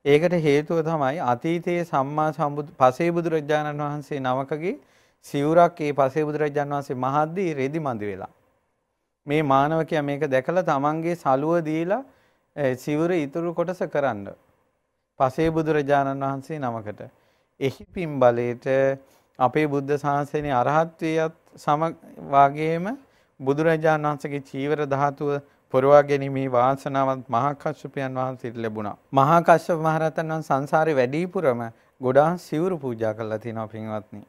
ඒකට හේතුව තමයි අතීතයේ සම්මා සම්බුදු පසේ බුදුරජාණන් වහන්සේ නමකගේ සිවුරක් ඒ පසේ බුදුරජාණන් වහන්සේ මහද්දී රෙදි මදි වෙලා. මේ මානවකයා මේක දැකලා තමන්ගේ සලුව දීලා සිවුර ඉතුරු කොටස කරන්න. පසේ බුදුරජාණන් වහන්සේ නමකට. එහි පින් බලයට අපේ බුද්ධ ශාසනයේ අරහත්ත්වයට සම වාගේම බුදුරජාණන් වහන්සේගේ චීවර ධාතුව පොරවා ගැනීමේ වාසනාවත් මහා කශ්‍යපයන් වහන්සේට ලැබුණා. මහා කශ්‍යප මහරහතන් වහන්සේ සංසාරේ වැඩිපුරම ගොඩාක් සිවුරු පූජා කළා තියෙනවා පින්වත්නි.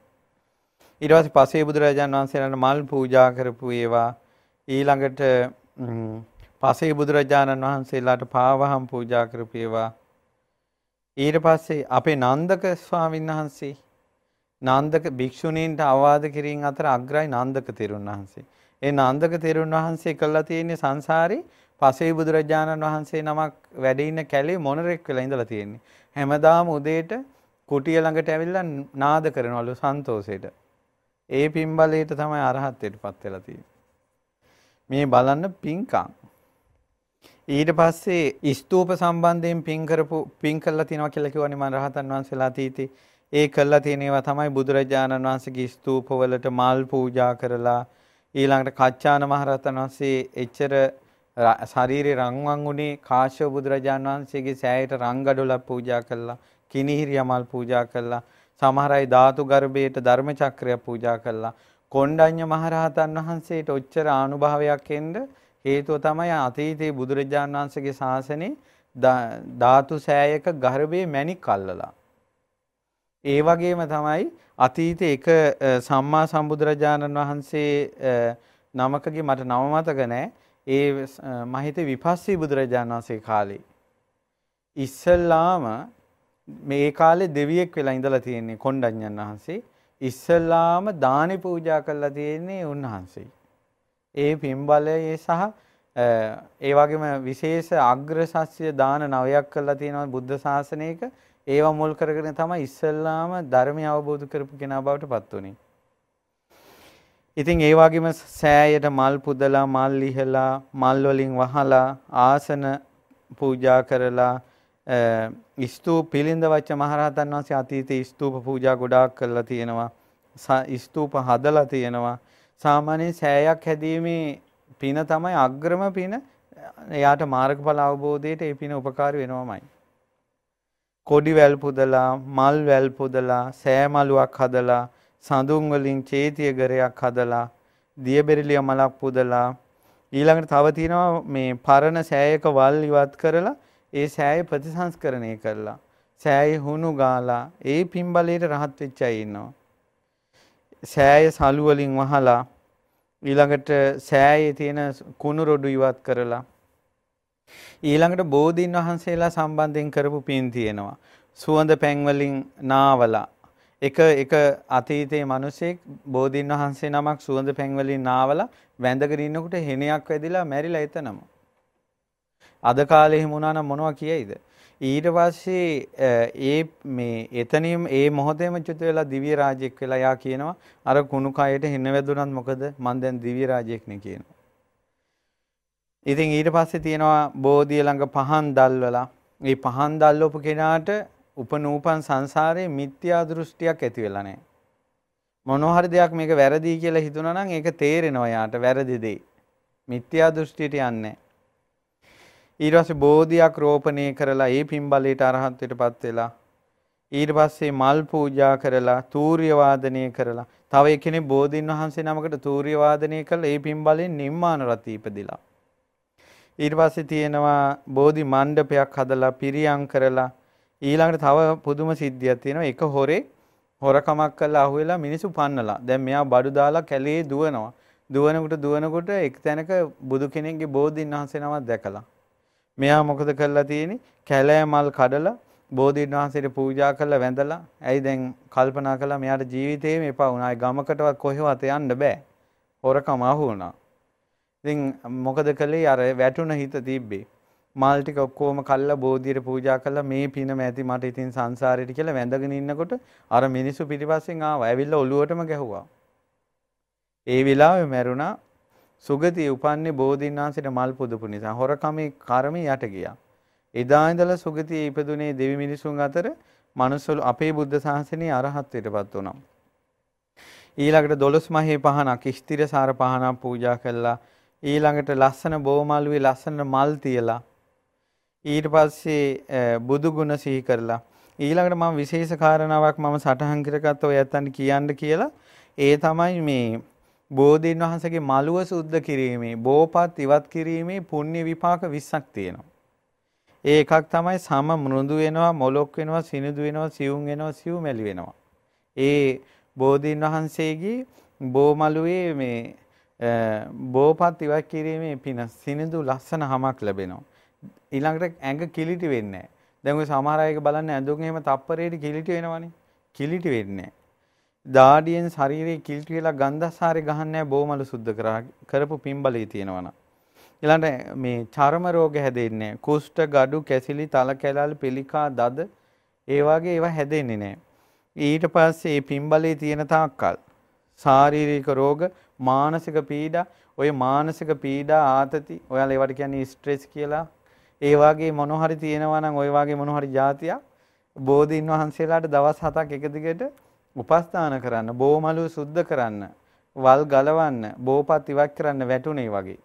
ඊට පස්සේ පසේ බුදුරජාණන් වහන්සේලාට මල් පූජා කරපු ඒවා ඊළඟට පසේ බුදුරජාණන් වහන්සේලාට පාවහම් පූජා කරපු ඒවා ඊට පස්සේ අපේ නන්දක ස්වාමීන් වහන්සේ නන්දක භික්ෂුණීන්ට අවවාද කිරීම අතර අග්‍රයි නන්දක තෙරුන් වහන්සේ. ඒ නන්දක තෙරුන් වහන්සේ කළා තියෙන්නේ සංසාරේ පසේ බුදුරජාණන් වහන්සේ නමක් වැඩ ඉන්න කැලේ මොනරෙක් වෙලා ඉඳලා තියෙන්නේ. හැමදාම උදේට කුටිය ළඟට ඇවිල්ලා නාද කරනවලු සන්තෝෂයට. ඒ පින්බලයට තමයි අරහත්ත්වයටපත් වෙලා තියෙන්නේ. මේ බලන්න පින්කම්. ඊට පස්සේ ස්තූප සම්බන්ධයෙන් පින් කරපු පින් කළා තියෙනවා කියලා කිව්වනේ මම රහතන් වහන්සේලා අතීතේ ඒ කළා තියෙන ඒවා තමයි බුදුරජාණන් වහන්සේගේ ස්තූපවලට මල් පූජා කරලා ඊළඟට කච්චාන මහරහතන් වහන්සේ එච්චර ශරීරේ රන්වන් උනේ කාශ්‍යප බුදුරජාණන් වහන්සේගේ සෑයට රංගඩොලක් පූජා කළා කිනිහිරිය මල් පූජා කළා සමහර අය ධාතු ගර්භයට ධර්ම චක්‍රය පූජා කළා. කොණ්ඩඤ්ඤ මහරහතන් වහන්සේට ඔච්චර ආනුභාවයක් එන්න හේතුව තමයි අතීතයේ බුදුරජාණන් වහන්සේගේ ශාසනේ ධාතු සෑයක ගර්භයේ මැණික් අල්ලලා. ඒ වගේම තමයි අතීතේ එක සම්මා සම්බුදුරජාණන් වහන්සේ නමකගේ මට නම මතක නැහැ. ඒ මම හිතේ විපස්සී බුදුරජාණන් වහන්සේ කාලේ ඉස්සල්ලාම මේ කාලේ දෙවියෙක් වෙලා ඉඳලා තියෙන්නේ කොණ්ඩඤ්ඤන් වහන්සේ. ඉස්සල්ලාම දානි පූජා කරලා තියෙන්නේ උන්වහන්සේ. ඒ පින්බලයේ සහ ඒ වගේම විශේෂ අග්‍රසස්ය දාන නවයක් කරලා තියෙනවා බුද්ධ ශාසනයක. ඒවා මුල් කරගෙන තමයි ඉස්සල්ලාම ධර්මය අවබෝධ කරපු කෙනා බවට පත් වුනේ. ඉතින් ඒ වගේම සෑයට මල් පුදලා මල් ලිහලා මල් වලින් වහලා ආසන පූජා කරලා ස්තූප පිළිඳවච්ච මහරහතන් වහන්සේ අතීතයේ ස්තූප පූජා ගොඩාක් කරලා තියෙනවා. ස්තූප හදලා තියෙනවා. සාමාන්‍ය සෑයක් හැදීමේ පින තමයි අග්‍රම පින. එයාට මාර්ගඵල අවබෝධයට ඒ පින උපකාරී වෙනවමයි. කොඩි වැල් පුදලා මල් වැල් පුදලා සෑමලුවක් හදලා සඳුන් වලින් චේතිය ගරයක් හදලා දියබෙරළිය මලක් පුදලා ඊළඟට තව තියෙනවා මේ පරණ සෑයක වල් ඉවත් කරලා ඒ සෑය ප්‍රතිසංස්කරණය කරලා සෑය හුණු ගාලා ඒ පින්බලයට රහත් වෙච්ච අය ඉන්නවා. සෑය සලු වලින් වහලා ඊළඟට සෑයේ තියෙන කුණු රොඩු ඉවත් කරලා ඊළඟට බෝධීන් වහන්සේලා සම්බන්ධයෙන් කරපු පින් තියෙනවා. සුවඳ පැන් වලින් නාවලා එක එක අතීතයේ මිනිසෙක් බෝධීන් වහන්සේ නමක් සුවඳ පැන් වලින් නාවලා වැඳගෙන ඉන්නකොට හෙනයක් වැදිලා මැරිලා එතනම. අද කාලේ එහෙම වුණා නම් මොනවා කියයිද? ඊට පස්සේ ඒ මේ එතනින් ඒ මොහොතේම චුත වෙලා දිව්‍ය රාජ්‍යයක් වෙලා යා කියනවා අර කුණු කයට හෙන වැදුනත් මොකද මං දැන් දිව්‍ය රාජ්‍යයක් නේ කියනවා. ඉතින් ඊට පස්සේ තියෙනවා බෝධිය ළඟ පහන් දැල්වලා මේ පහන් දැල්වපු කෙනාට උපනූපන් සංසාරේ මිත්‍යා දෘෂ්ටියක් ඇති වෙලා නැහැ. මොනවා හරි දෙයක් මේක වැරදි කියලා හිතුණා නම් ඒක තේරෙනවා යාට වැරදි දෙයි. මිත්‍යා දෘෂ්ටියට යන්නේ ඊට පස්සේ බෝධියක් රෝපණය කරලා ඒ පින්බලයට අරහත්ත්වයටපත් වෙලා ඊට පස්සේ මල් පූජා කරලා තූර්ය වාදනය කරලා තව එක්කෙනෙක් බෝධින් වහන්සේ නමකට තූර්ය වාදනය කළා ඒ පින්බලෙන් නිම්මාන රති ඉපදිලා ඊට පස්සේ තියෙනවා බෝධි මණ්ඩපයක් හදලා පිරියම් කරලා ඊළඟට තව පුදුම සිද්ධියක් තියෙනවා එක හොරේ හොරකමක් කරලා අහුවෙලා මිනිස්සු පන්නලා දැන් මෙයා බඩු දාලා කැලේ දුවනවා දුවනකොට දුවනකොට එක් තැනක බුදු කෙනෙක්ගේ බෝධින් වහන්සේ නමක් දැකලා මෙයා මොකද කරලා තියෙන්නේ කැලෑ මල් කඩලා බෝධීන් වහන්සේට පූජා කරලා වැඳලා ඇයි දැන් කල්පනා කළා මෙයාට ජීවිතේම එපා වුණා. ගමකටවත් කොහෙවත් යන්න බෑ. හොරකම අහු වුණා. ඉතින් මොකද කළේ අර වැටුණ හිත තිබ්බේ. මල් ටික ඔක්කොම කල්ලා බෝධියට පූජා කළා මේ පිනම ඇති මට ඉතින් සංසාරෙට කියලා වැඳගෙන ඉන්නකොට අර මිනිස්සු පිටිපස්සෙන් ආවා. ඇවිල්ලා ඔළුවටම ගැහුවා. ඒ වෙලාවේ මැරුණා සුගතිය උපන්නේ බෝධීන් වහන්සේට මල් පුදපු නිසා හොරකමේ කර්මී යට ගියා. එදා ඉඳලා සුගතිය ඉපදුනේ දෙවි මිනිසුන් අතර මනුස්සලු අපේ බුද්ධ ශාසනයේ අරහත්ත්වයටපත් වුණා. ඊළඟට දොළොස් මහේ පහනක් ස්ථිරසාර පහනක් පූජා කළා. ඊළඟට ලස්සන බෝමළුවේ ලස්සන මල් තියලා ඊට පස්සේ බුදු ගුණ සිහි කරලා ඊළඟට මම විශේෂ කාරණාවක් මම සටහන් කරගත්ත ඔය ඇත්තන්ට කියන්න කියලා ඒ තමයි මේ බෝධීන් වහන්සේගේ මළුව සුද්ධ කිරීමේ බෝපත් ඉවත් කිරීමේ පුණ්‍ය විපාක 20ක් තියෙනවා. ඒ එකක් තමයි සම මෘදු වෙනවා මොලොක් වෙනවා සිනිදු වෙනවා සියුම් වෙනවා සිව් මැලි වෙනවා. ඒ බෝධීන් වහන්සේගේ බෝමළුවේ මේ බෝපත් ඉවත් කිරීමේ පින සිනිදු ලස්සන හමක් ලැබෙනවා. ඊළඟට ඇඟ කිලිටි වෙන්නේ නැහැ. දැන් ඔය සමහර අයක බලන්න ඇඳුම් එහෙම තප්පරේට කිලිටි වෙනවනේ. කිලිටි වෙන්නේ නැහැ. දාඩියෙන් ශරීරයේ කිලිටි වෙලා ගන්ධසාරේ ගහන්නේ නැහැ බෝමලු සුද්ධ කරා කරපු පිම්බලේ තියෙනවනම්. ඊළඟට මේ චර්ම රෝග හැදෙන්නේ නැහැ. කුෂ්ඨ, gadu, කැසිලි, තල කැලල්, පිළිකා, දද ඒ වගේ ඒවා හැදෙන්නේ නැහැ. ඊට පස්සේ මේ පිම්බලේ තියෙන තාක්කල් ශාරීරික රෝග, මානසික පීඩා, ඔය මානසික පීඩා ආතති, ඔයාලා ඒවට කියන්නේ ස්ට්‍රෙස් කියලා. ඒ වගේ මොන හරි තියෙනවා නම් ඔය වගේ මොන හරි જાතියක් බෝධීන් වහන්සේලාට දවස් 7ක් එක දිගට උපස්ථාන කරන්න, බෝමලු සුද්ධ කරන්න, වල් ගලවන්න, බෝපත් ඉවත් කරන්න වැටුනේ වගේ.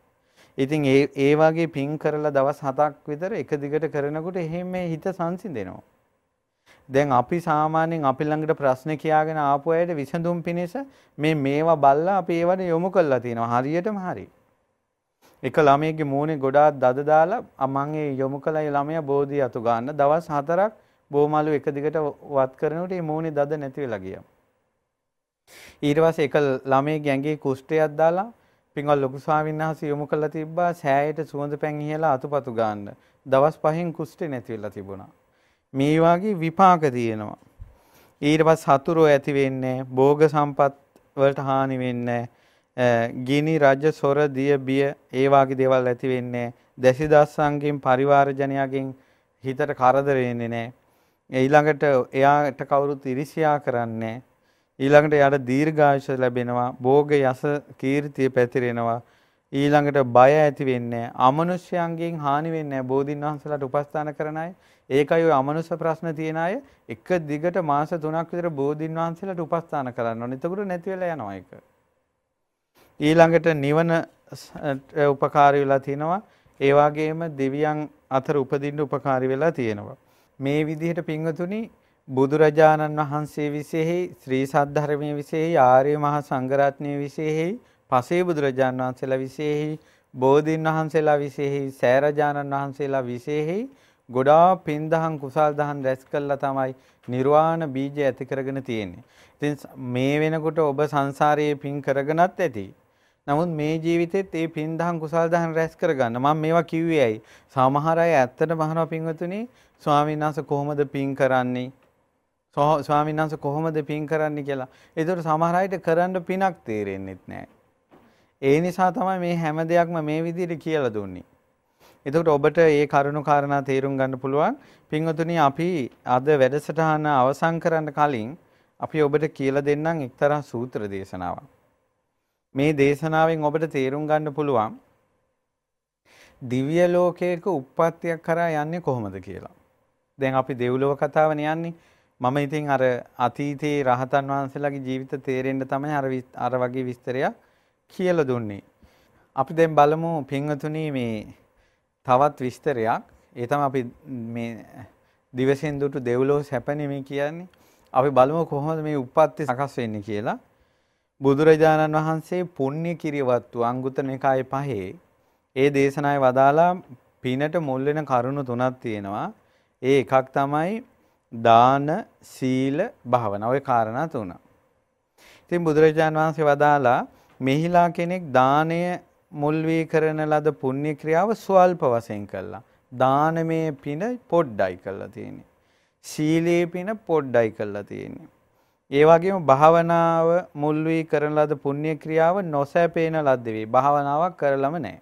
ඉතින් ඒ ඒ වගේ පින් කරලා දවස් 7ක් විතර එක දිගට කරනකොට එහෙම හිත සංසිඳෙනවා. දැන් අපි සාමාන්‍යයෙන් අපි ළඟට ප්‍රශ්න කියාගෙන ආපු අයට විසඳුම් පිණිස මේ මේවා බල්ලා අපි ඒවට යොමු කරලා තියෙනවා. හරියටම හරි. එක ළමයෙක්ගේ මූණේ ගොඩාක් දද දාලා මම ඒ යොමු කළ ළමයා බෝධි අතු ගන්න දවස් 4ක් බෝමලු එක දිගට වත් කරනකොට මේ මූණේ දද නැති වෙලා ගියා. ඊට පස්සේ එක ළමයේ ඇඟේ කුෂ්ඨයක් දාලා පින්වල් ලොකු ස්වාමීන් වහන්සේ යොමු කළා තිබ්බා සෑයට සුවඳ පැන් ඉහලා අතුපතු ගන්න. දවස් පහෙන් කුෂ්ඨේ නැති වෙලා තිබුණා. මේ වාගේ විපාක තියෙනවා. ඊට පස්සේ සතුරෝ ඇති වෙන්නේ භෝග සම්පත් වලට හානි වෙන්නේ ගිනි රජ සොර දිය බිය ඒ වාගේ දේවල් ඇති වෙන්නේ දැසිදස්සන්ගෙන් පරිවාර ජනයාගෙන් හිතට කරදර වෙන්නේ නැහැ. ඊළඟට එයාට කවුරුත් ඉරිසියා කරන්නේ ඊළඟට එයාට දීර්ඝායුෂ ලැබෙනවා භෝග යස කීර්තිය පැතිරෙනවා ඊළඟට බය ඇති වෙන්නේ අමනුෂ්‍යයන්ගෙන් හානි වෙන්නේ බෝධින් වහන්සේලාට උපස්ථාන කරන අය ඒකයි ඔය අමනුෂ්‍ය ප්‍රශ්න තියෙන අය එක දිගට මාස 3ක් විතර බෝධින් වහන්සේලාට උපස්ථාන කරන්න ඕනේ. එතකොට නැති වෙලා යනවා ඒක. ඊළඟට නිවන උපකාරී වෙලා තිනවා ඒ වගේම දෙවියන් අතර උපදින්න උපකාරී වෙලා තියෙනවා. මේ විදිහට පින්වතුනි බුදුරජාණන් වහන්සේ විශේෂයි ශ්‍රී සද්ධර්මයේ විශේෂයි ආර්ය මහා සංඝරත්නයේ විශේෂයි පසේ බුදුරජාණන් වහන්සේලා විශේෂයි බෝධීන් වහන්සේලා විශේෂයි සෑරජාණන් වහන්සේලා විශේෂයි ගොඩාක් පින් දහම් කුසල් දහම් රැස් කළා තමයි නිර්වාණ බීජය ඇති කරගෙන තියෙන්නේ. ඉතින් මේ වෙනකොට ඔබ සංසාරයේ පින් කරගෙනත් ඇති. නමුත් මේ ජීවිතෙත් ඒ පින් දහම් කුසල් දහම් රැස් කරගන්න. මම මේවා කිව්වේ ඇයි? සමහර අය ඇත්තට මහනවා පින්වතුනි ස්වාමීන් වහන්සේ කොහොමද පින් කරන්නේ? ස්වාමීන් වහන්සේ කොහොමද පින් කරන්නේ කියලා. ඒතර සමහර අයට කරන්න පිනක් තේරෙන්නේ නැහැ. ඒ නිසා තමයි මේ හැම දෙයක්ම මේ විදිහට කියලා දුන්නේ. එතකොට ඔබට මේ කරුණු කාරණා තේරුම් ගන්න පුළුවන්. පින්වතුනි අපි අද වැඩසටහන අවසන් කරන්න කලින් අපි ඔබට කියලා දෙන්නම් එක්තරා සූත්‍ර දේශනාවක්. මේ දේශනාවෙන් ඔබට තේරුම් ගන්න පුළුවන් දිව්‍ය ලෝකයක උප්පත්තියක් කරා යන්නේ කොහොමද කියලා. දැන් අපි දෙව්ලොව කතාවනේ යන්නේ. මම ඉතින් අර අතීතයේ රහතන් වහන්සේලාගේ ජීවිත තේරෙන්න තමයි අර අර වගේ විස්තරයක් කියලා දුන්නේ. අපි දැන් බලමු පින්වතුනි මේ තවත් විස්තරයක්. ඒ තමයි අපි මේ දිවසෙන් දුටු දෙව්ලොව සැපනෙමි කියන්නේ. අපි බලමු කොහොමද මේ උප්පත්ති සකස් වෙන්නේ කියලා. බුදුරජාණන් වහන්සේ පුණ්‍ය කිරියවත්තු අංගුත්තර නිකායේ පහේ ඒ දේශනාවේ වදාලා පිනට මුල් වෙන කරුණු තුනක් තියෙනවා. ඒ එකක් තමයි දාන සීල භාවනා. ওই කාරණා තුන. ඉතින් බුදුරජාණන් වහන්සේ වදාලා මෙහිලා කෙනෙක් දාණය මුල් වී කරන ලද පුණ්‍ය ක්‍රියාව ස්වල්ප වශයෙන් කළා. දානමේ පින පොඩ්ඩයි කළා තියෙන්නේ. සීලේ පින පොඩ්ඩයි කළා තියෙන්නේ. ඒ වගේම භාවනාව මුල් වී කරන ලද පුණ්‍ය ක්‍රියාව නොසැපේන ලද්ද වේ. භාවනාවක් කරලම නැහැ.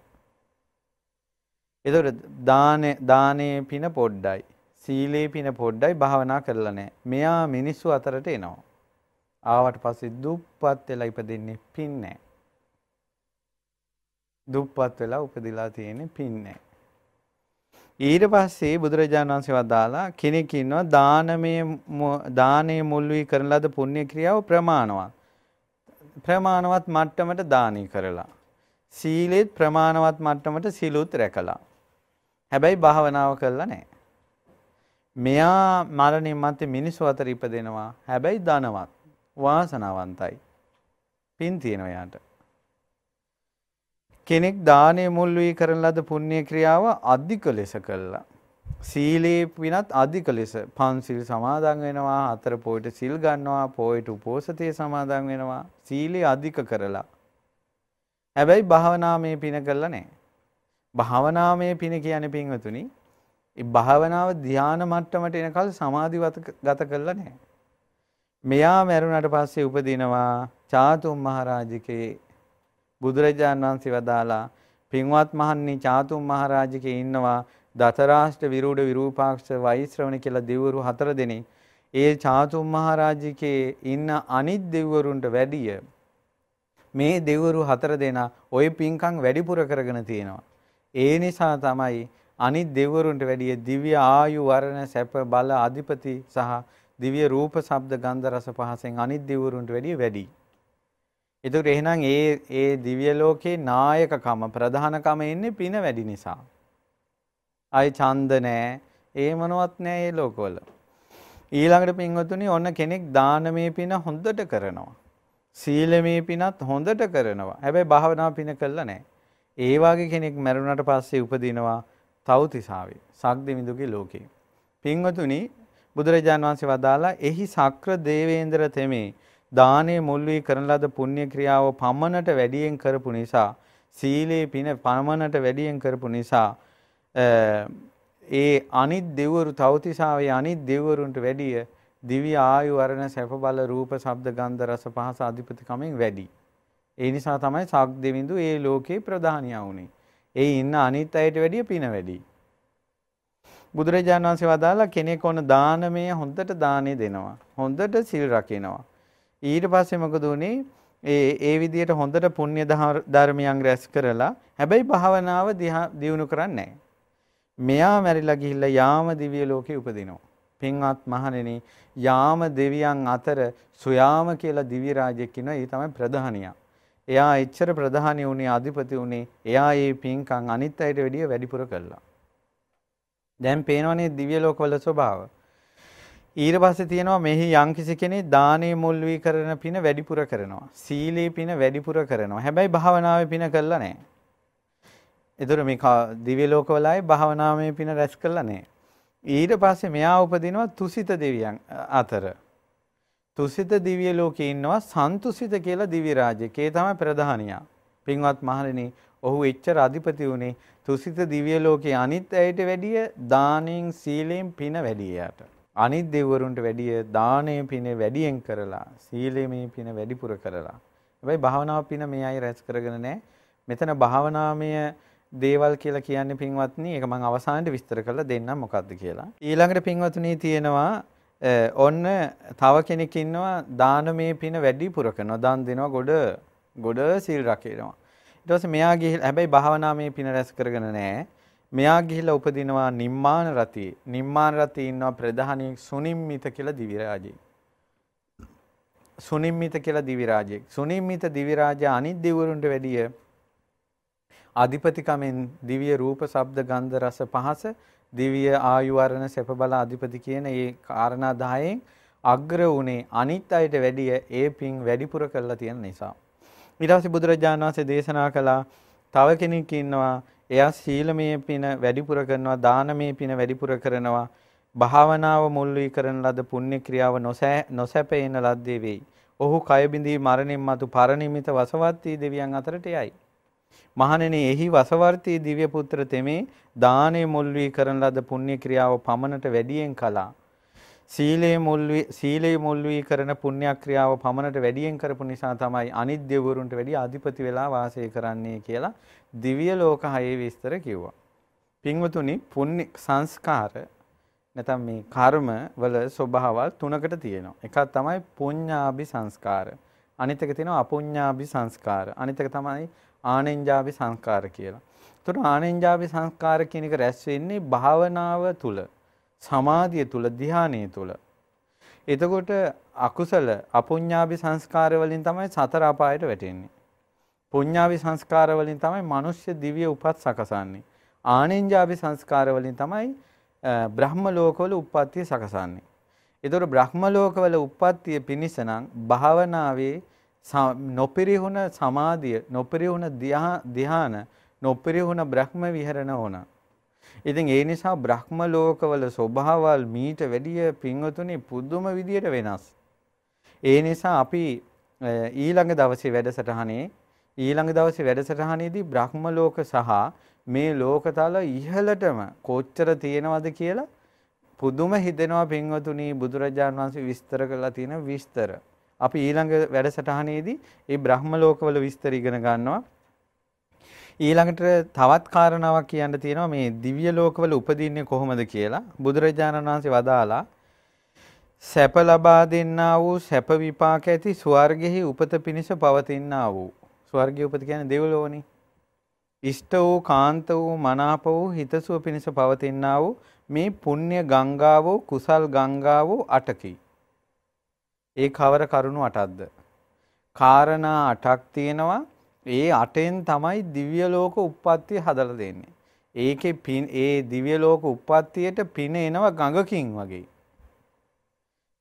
එතකොට දානේ දානේ පින පොඩ්ඩයි. සීලේ පින පොඩ්ඩයි භාවනා කරලා නැහැ. මෙයා මිනිස්සු අතරට එනවා. ආවට පස්සේ දුප්පත් වෙලා ඉපදෙන්නේ පින් නැහැ. දුප්පත් වෙලා උපදිලා තියෙන්නේ පින් නැහැ. ඊට පස්සේ බුදුරජාණන් වහන්සේ වදාලා කෙනෙක් ඉන්නවා දානමේ දානේ මුල් වී කරන ලද පුණ්‍ය ක්‍රියාව ප්‍රමාණවත්. ප්‍රමාණවත් මට්ටමට දානී කරලා. සීලෙත් ප්‍රමාණවත් මට්ටමට සිලුත් රැකලා. හැබැයි භාවනාව කළා නැහැ. මෙයා මරණින් මත්තේ මිනිස්සු අතර ඉපදෙනවා. හැබැයි ධනවත්, වාසනාවන්තයි. පින් තියෙනවා යාට. කෙනෙක් දානය මුල් වී කරන ලද පුණ්‍ය ක්‍රියාව අධික ලෙස කළා. සීලේ පිනත් අධික ලෙස පන්සිල් සමාදන් වෙනවා, හතර පොයට සිල් ගන්නවා, පොයට උපෝසතේ සමාදන් වෙනවා, සීලේ අධික කරලා. හැබැයි භාවනාමය පින කළා නැහැ. භාවනාමය පින කියන්නේ පින්වතුනි ඒ භාවනාව ධානා මට්ටමට එනකල් සමාධිගත කරලා නැහැ. මෙයා මැරුණට පස්සේ උපදිනවා චාතුම් මහරජකේ බුදුරජාන් වහන්සේ වදාලා පින්වත් මහන්නි චාතුම් මහරජකේ ඉන්නවා දතරාෂ්ට විරූඪ විරූපාක්ෂ වෛශ්‍රවණ කියලා දෙවිවරු හතර දෙනෙක්. ඒ චාතුම් මහරජකේ ඉන්න අනිත් දෙවිවරුන්ට වැඩිය මේ දෙවිවරු හතර දෙනා ওই පින්කම් වැඩිපුර කරගෙන තියෙනවා. ඒ නිසා තමයි අනිත් දෙවිවරුන්ට වැඩිය දිව්‍ය ආයු වර්ණ සැප බල අධිපති සහ දිව්‍ය රූප ශබ්ද ගන්ධ රස පහසෙන් අනිත් දෙවිවරුන්ට වැඩිය වැඩි. ඒතර එහෙනම් ඒ ඒ දිව්‍ය ලෝකේ නායකකම ප්‍රධානකම එන්නේ පින වැඩි නිසා. ආයි ඡන්ද නැහැ, ඒ මොනවත් නැහැ මේ ලෝකවල. ඊළඟට පින්වතුනි ඔන්න කෙනෙක් දානමේ පින හොඳට කරනවා. සීලමේ පිනත් හොඳට කරනවා. හැබැයි භාවනා පින කළා නැහැ. ඒ වගේ කෙනෙක් මැරුණට පස්සේ උපදිනවා තව්තිසාවේ සක්දිවිඳුගේ ලෝකේ. පින්වතුනි බුදුරජාන් වහන්සේ වදාලා එහි සක්‍ර දේවේන්ද්‍ර තෙමේ දානයේ මුල් වී කරන ලද පුණ්‍ය ක්‍රියාව පමණට වැඩියෙන් කරපු නිසා සීලේ පින පමණට වැඩියෙන් කරපු නිසා ඒ අනිත් දෙවරු තවතිසාවේ අනිත් දෙවරුන්ට වැඩිය දිව්‍ය ආයු වර්ණ සැප බල රූප ශබ්ද ගන්ධ රස පහස අධිපතිකමෙන් වැඩි. ඒ නිසා තමයි සක් දෙවිඳු ඒ ලෝකේ ප්‍රධානියා වුනේ. ඒ ඉන්න අනිත් අයට වැඩිය පින වැඩි. බුදුරජාණන් වහන්සේ වදාලා කෙනෙක් ඕන දානමය හොඳට දානේ දෙනවා. හොඳට සිල් රකිනවා. ඊට පස්සේ මොකද උනේ? ඒ ඒ විදිහට හොඳට පුණ්‍ය ධර්මයන් රැස් කරලා හැබැයි භාවනාව දියුණු කරන්නේ නැහැ. මෙයා මැරිලා ගිහිල්ලා යාම දිව්‍ය ලෝකේ උපදිනවා. පින්වත් මහණෙනි යාම දෙවියන් අතර සුයාම කියලා දිව්‍ය රාජ්‍යයක් ඉන්නවා. ඒ තමයි ප්‍රධානියා. එයා එච්චර ප්‍රධානී වුණේ අධිපති වුණේ එයා ඒ පින්කම් අනිත් අයට වැඩිය වැඩිපුර කළා. දැන් පේනවනේ දිව්‍ය ලෝකවල ස්වභාව. ඊට පස්සේ තියෙනවා මෙහි යම්කිසි කෙනෙක් දානේ මුල් වී කරන පින වැඩිපුර කරනවා. සීලේ පින වැඩිපුර කරනවා. හැබැයි භාවනාවේ පින කළා නැහැ. ඒතර මේ දිව්‍ය ලෝකවල ආයේ භාවනාවේ පින රැස් කළා නැහැ. ඊට පස්සේ මෙයා උපදිනවා තුසිත දෙවියන් අතර. තුසිත දිව්‍ය ලෝකේ ඉන්නවා සන්තුසිත කියලා දිව්‍ය රාජ්‍යයක්. ඒ තමයි ප්‍රධානියා. පින්වත් මහණෙනි, ඔහු එච්චර අධිපති වුණේ තුසිත දිව්‍ය ලෝකේ අනිත් ඇයට වැඩිය දානෙන් සීලෙන් පින වැඩි යාට. අනිත් දෙවිවරුන්ට වැඩිය දානයේ පින වැඩියෙන් කරලා සීලයේ පින වැඩිපුර කරලා. හැබැයි භාවනාව පින මේ අය රැස් කරගෙන නැහැ. මෙතන භාවනාමය දේවල් කියලා කියන්නේ පින්වත්නි ඒක මම අවසානයේ විස්තර කරලා දෙන්නම් මොකක්ද කියලා. ඊළඟට පින්වත්නි තියෙනවා ඔන්න තව කෙනෙක් ඉන්නවා දානමේ පින වැඩිපුර කරනවා. දන් දෙනවා ගොඩ ගොඩ සිල් රකිනවා. ඊට පස්සේ මෙයා ගිහිල්ලා හැබැයි භාවනාමේ පින රැස් කරගෙන නැහැ. මෙයා ගිහිල්ලා උපදිනවා නිම්මාන රතියේ. නිම්මාන රතියේ ඉන්නවා ප්‍රධානියෙක් සුනිම්මිත කියලා දිවි රාජයෙක්. සුනිම්මිත කියලා දිවි රාජයෙක්. සුනිම්මිත දිවි රාජයා අනිත් දෙවිවරුන්ට වැඩිය අධිපතිකමෙන් දිව්‍ය රූප, ශබ්ද, ගන්ධ, රස, පහස දිව්‍ය ආයු වර්ණ සැප බල අධිපති කියන මේ කාරණා 10න් අග්‍ර උනේ අනිත් අයට වැඩිය ඒ පින් වැඩිපුර කරලා තියෙන නිසා. ඊට පස්සේ බුදුරජාණන් වහන්සේ දේශනා කළා තව කෙනෙක් ඉන්නවා එයා සීලමය පින වැඩිපුර කරනවා දානමය පින වැඩිපුර කරනවා භාවනාව මුල් වී කරන ලද පුණ්‍ය ක්‍රියාව නොසැපේන ලද්දේ වෙයි. ඔහු කය බිඳී මරණින් මතු පරිනිමිත වසවත්ති දෙවියන් අතරට යයි. මහණෙනි එහි වසවර්තී දිව්‍ය පුත්‍ර තෙමේ දානේ මුල් වී කරන ලද පුණ්‍ය ක්‍රියාව පමණට වැඩියෙන් කළා. සීලේ මුල් වී සීලේ මුල් වී කරන පුණ්‍ය ක්‍රියාව පමණට වැඩියෙන් කරපු නිසා තමයි අනිත් දෙවිවරුන්ට වැඩි අධිපති වෙලා වාසය කරන්නේ කියලා දිව්‍ය ලෝක හයේ විස්තර කිව්වා. පින්වතුනි පුණ්‍ය සංස්කාර නැත්නම් මේ කර්ම වල ස්වභාවල් තුනකට තියෙනවා. එකක් තමයි පුඤ්ඤාභි සංස්කාර. අනිත් එක තියෙනවා අපුඤ්ඤාභි සංස්කාර. අනිත් එක තමයි ආනෙන්ජාභි සංස්කාර කියලා. එතකොට ආනෙන්ජාභි සංස්කාර කියන එක රැස් වෙන්නේ භාවනාව තුල, සමාධිය තුල, ධානයේ තුල. එතකොට අකුසල අපුඤ්ඤාභි සංස්කාර වලින් තමයි සතර අපායට වැටෙන්නේ. පුඤ්ඤාභි සංස්කාර වලින් තමයි මිනිස්ය දිව්‍ය උපත් සකසන්නේ. ආනෙන්ජාභි සංස්කාර වලින් තමයි බ්‍රහ්ම ලෝකවල උප්පත්තිය සකසන්නේ. ඒතර බ්‍රහ්ම ලෝකවල උප්පත්තිය පිණිස නම් භාවනාවේ නොපිරිහුණ සමාධිය, නොපිරිහුණ ධ්‍යාන, නොපිරිහුණ බ්‍රහ්ම විහරණ ඕන. ඉතින් ඒ නිසා බ්‍රහ්ම ලෝකවල ස්වභාවල් මීට වැඩිය පින්වතුනි පුදුම විදියට වෙනස්. ඒ නිසා අපි ඊළඟ දවසේ වැඩසටහනේ ඊළඟ දවසේ වැඩසටහනේදී බ්‍රහ්ම ලෝක සහ මේ ලෝකතල ඉහළටම කොච්චර තියෙනවද කියලා පුදුම හිතෙනවා පින්වතුනි බුදුරජාන් වහන්සේ විස්තර කරලා තියෙන විස්තර. අපි ඊළඟ වැඩසටහනේදී මේ බ්‍රහ්ම ලෝකවල විස්තර ඉගෙන ගන්නවා. ඊළඟට තවත් කාරණාවක් කියන්න තියෙනවා මේ දිව්‍ය ලෝකවල උපදින්නේ කොහොමද කියලා. බුදුරජාණන් වහන්සේ වදාලා සැප ලබා දෙන්නා වූ සැප විපාක ඇති ස්වර්ගෙහි උපත පිණිස පවතිනා වූ. ස්වර්ගයේ උපත කියන්නේ දෙව්ලොවනේ. ඉෂ්ට වූ කාන්ත වූ මනාප වූ හිතසුව පිණිස පවතිනා වූ මේ පුණ්‍ය ගංගාව කුසල් ගංගාව අටකි. ඒ කවර කරුණු අටක්ද? කාරණා අටක් තියෙනවා. ඒ අටෙන් තමයි දිව්‍ය ලෝක උප්පත්තිය හදලා දෙන්නේ. ඒකේ පින් ඒ දිව්‍ය ලෝක උප්පත්තියට පින එනවා ගඟකින් වගේ.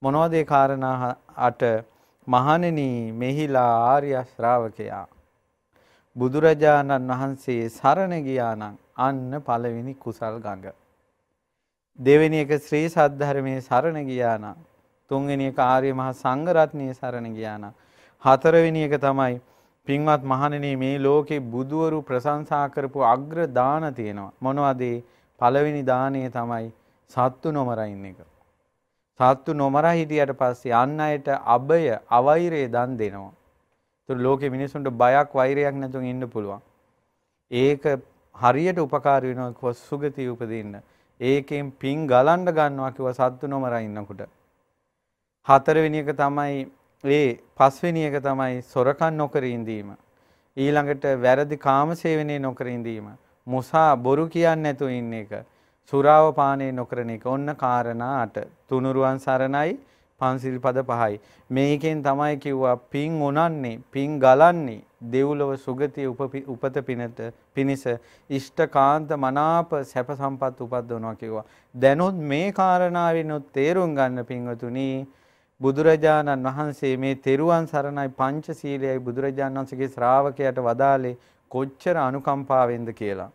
මොනවද ඒ කාරණා අට? මහණෙනි මෙහිලා ආර්ය ශ්‍රාවකයා බුදුරජාණන් වහන්සේ සරණ ගියා නම් අන්න පළවෙනි කුසල් ගඟ. දෙවෙනි එක ශ්‍රී සද්ධර්මයේ සරණ ගියා නම් තුන්වෙනි එක ආර්ය මහා සංඝ රත්නයේ සරණ ගියා නම් හතරවෙනි එක තමයි පින්වත් මහණෙනි මේ ලෝකේ බුදවරු ප්‍රශංසා කරපු අග්‍ර දාන තියෙනවා. මොනවද පළවෙනි දාණය තමයි සත්තු නොමර ඉන්න එක. සත්තු නොමර හිටියට පස්සේ අන් අයට අබය අවෛරය දන් දෙනවා. ඒතර ලෝකේ මිනිසුන්ට බයක් වෛරයක් නැතුව ඉන්න පුළුවන්. ඒක හරියට උපකාර වෙනවා කිව්ව සුගතිය උපදින්න. ඒකෙන් පින් ගලන්න ගන්නවා කිව්ව සත්තු නොමර ඉන්නකොට. හතරවෙනි එක තමයි ඒ පස්වෙනි එක තමයි සොරකම් නොකර ඉඳීම. ඊළඟට වැරදි කාමසේවනයේ නොකර ඉඳීම. මුසා බොරු කියන්නේ නැතුව ඉන්න එක. සුරාව පානය නොකරන එක. ඔන්න කාරණා 8. තුනුරුවන් සරණයි පන්සිල් පද පහයි. මේකෙන් තමයි කිව්වා පින් උනන්නේ, පින් ගලන්නේ දෙව්ලොව සුගතිය උපත පිනට පිනිස ඉෂ්ඨකාන්ත මනාප සැප සම්පත් උපද්දවනවා කිව්වා. දැනුත් මේ කාරණාවෙනුත් තේරුම් ගන්න පින්වතුනි බුදුරජාණන් වහන්සේ මේ තෙරුවන් සරණයි පංචශීලයයි බුදුරජාණන් වහන්සේගේ ශ්‍රාවකයට වදාලේ කොච්චර අනුකම්පාවෙන්ද කියලා.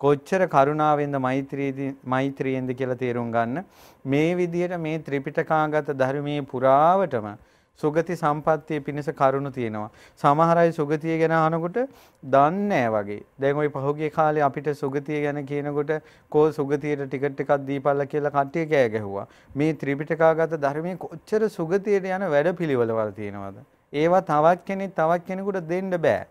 කොච්චර කරුණාවෙන්ද මෛත්‍රියදී මෛත්‍රියෙන්ද කියලා තේරුම් ගන්න මේ විදිහට මේ ත්‍රිපිටකාගත ධර්මයේ පුරාවටම සුගති සම්පත්තිය පිණිස කරුණු තියෙනවා. සමහර අය සුගතිය ගැන අහනකොට දන්නේ වගේ. දැන් ওই පහුගිය කාලේ අපිට සුගතිය ගැන කියනකොට කෝ සුගතියට ටිකට් එකක් දීපල්ලා කියලා කට්ටිය කෑ ගැහුවා. මේ ත්‍රිපිටකාගත ධර්මයේ කොච්චර සුගතියට යන වැඩපිළිවෙළවල් තියෙනවද? ඒවා තවත් කෙනෙක් තවත් කෙනෙකුට දෙන්න බෑ.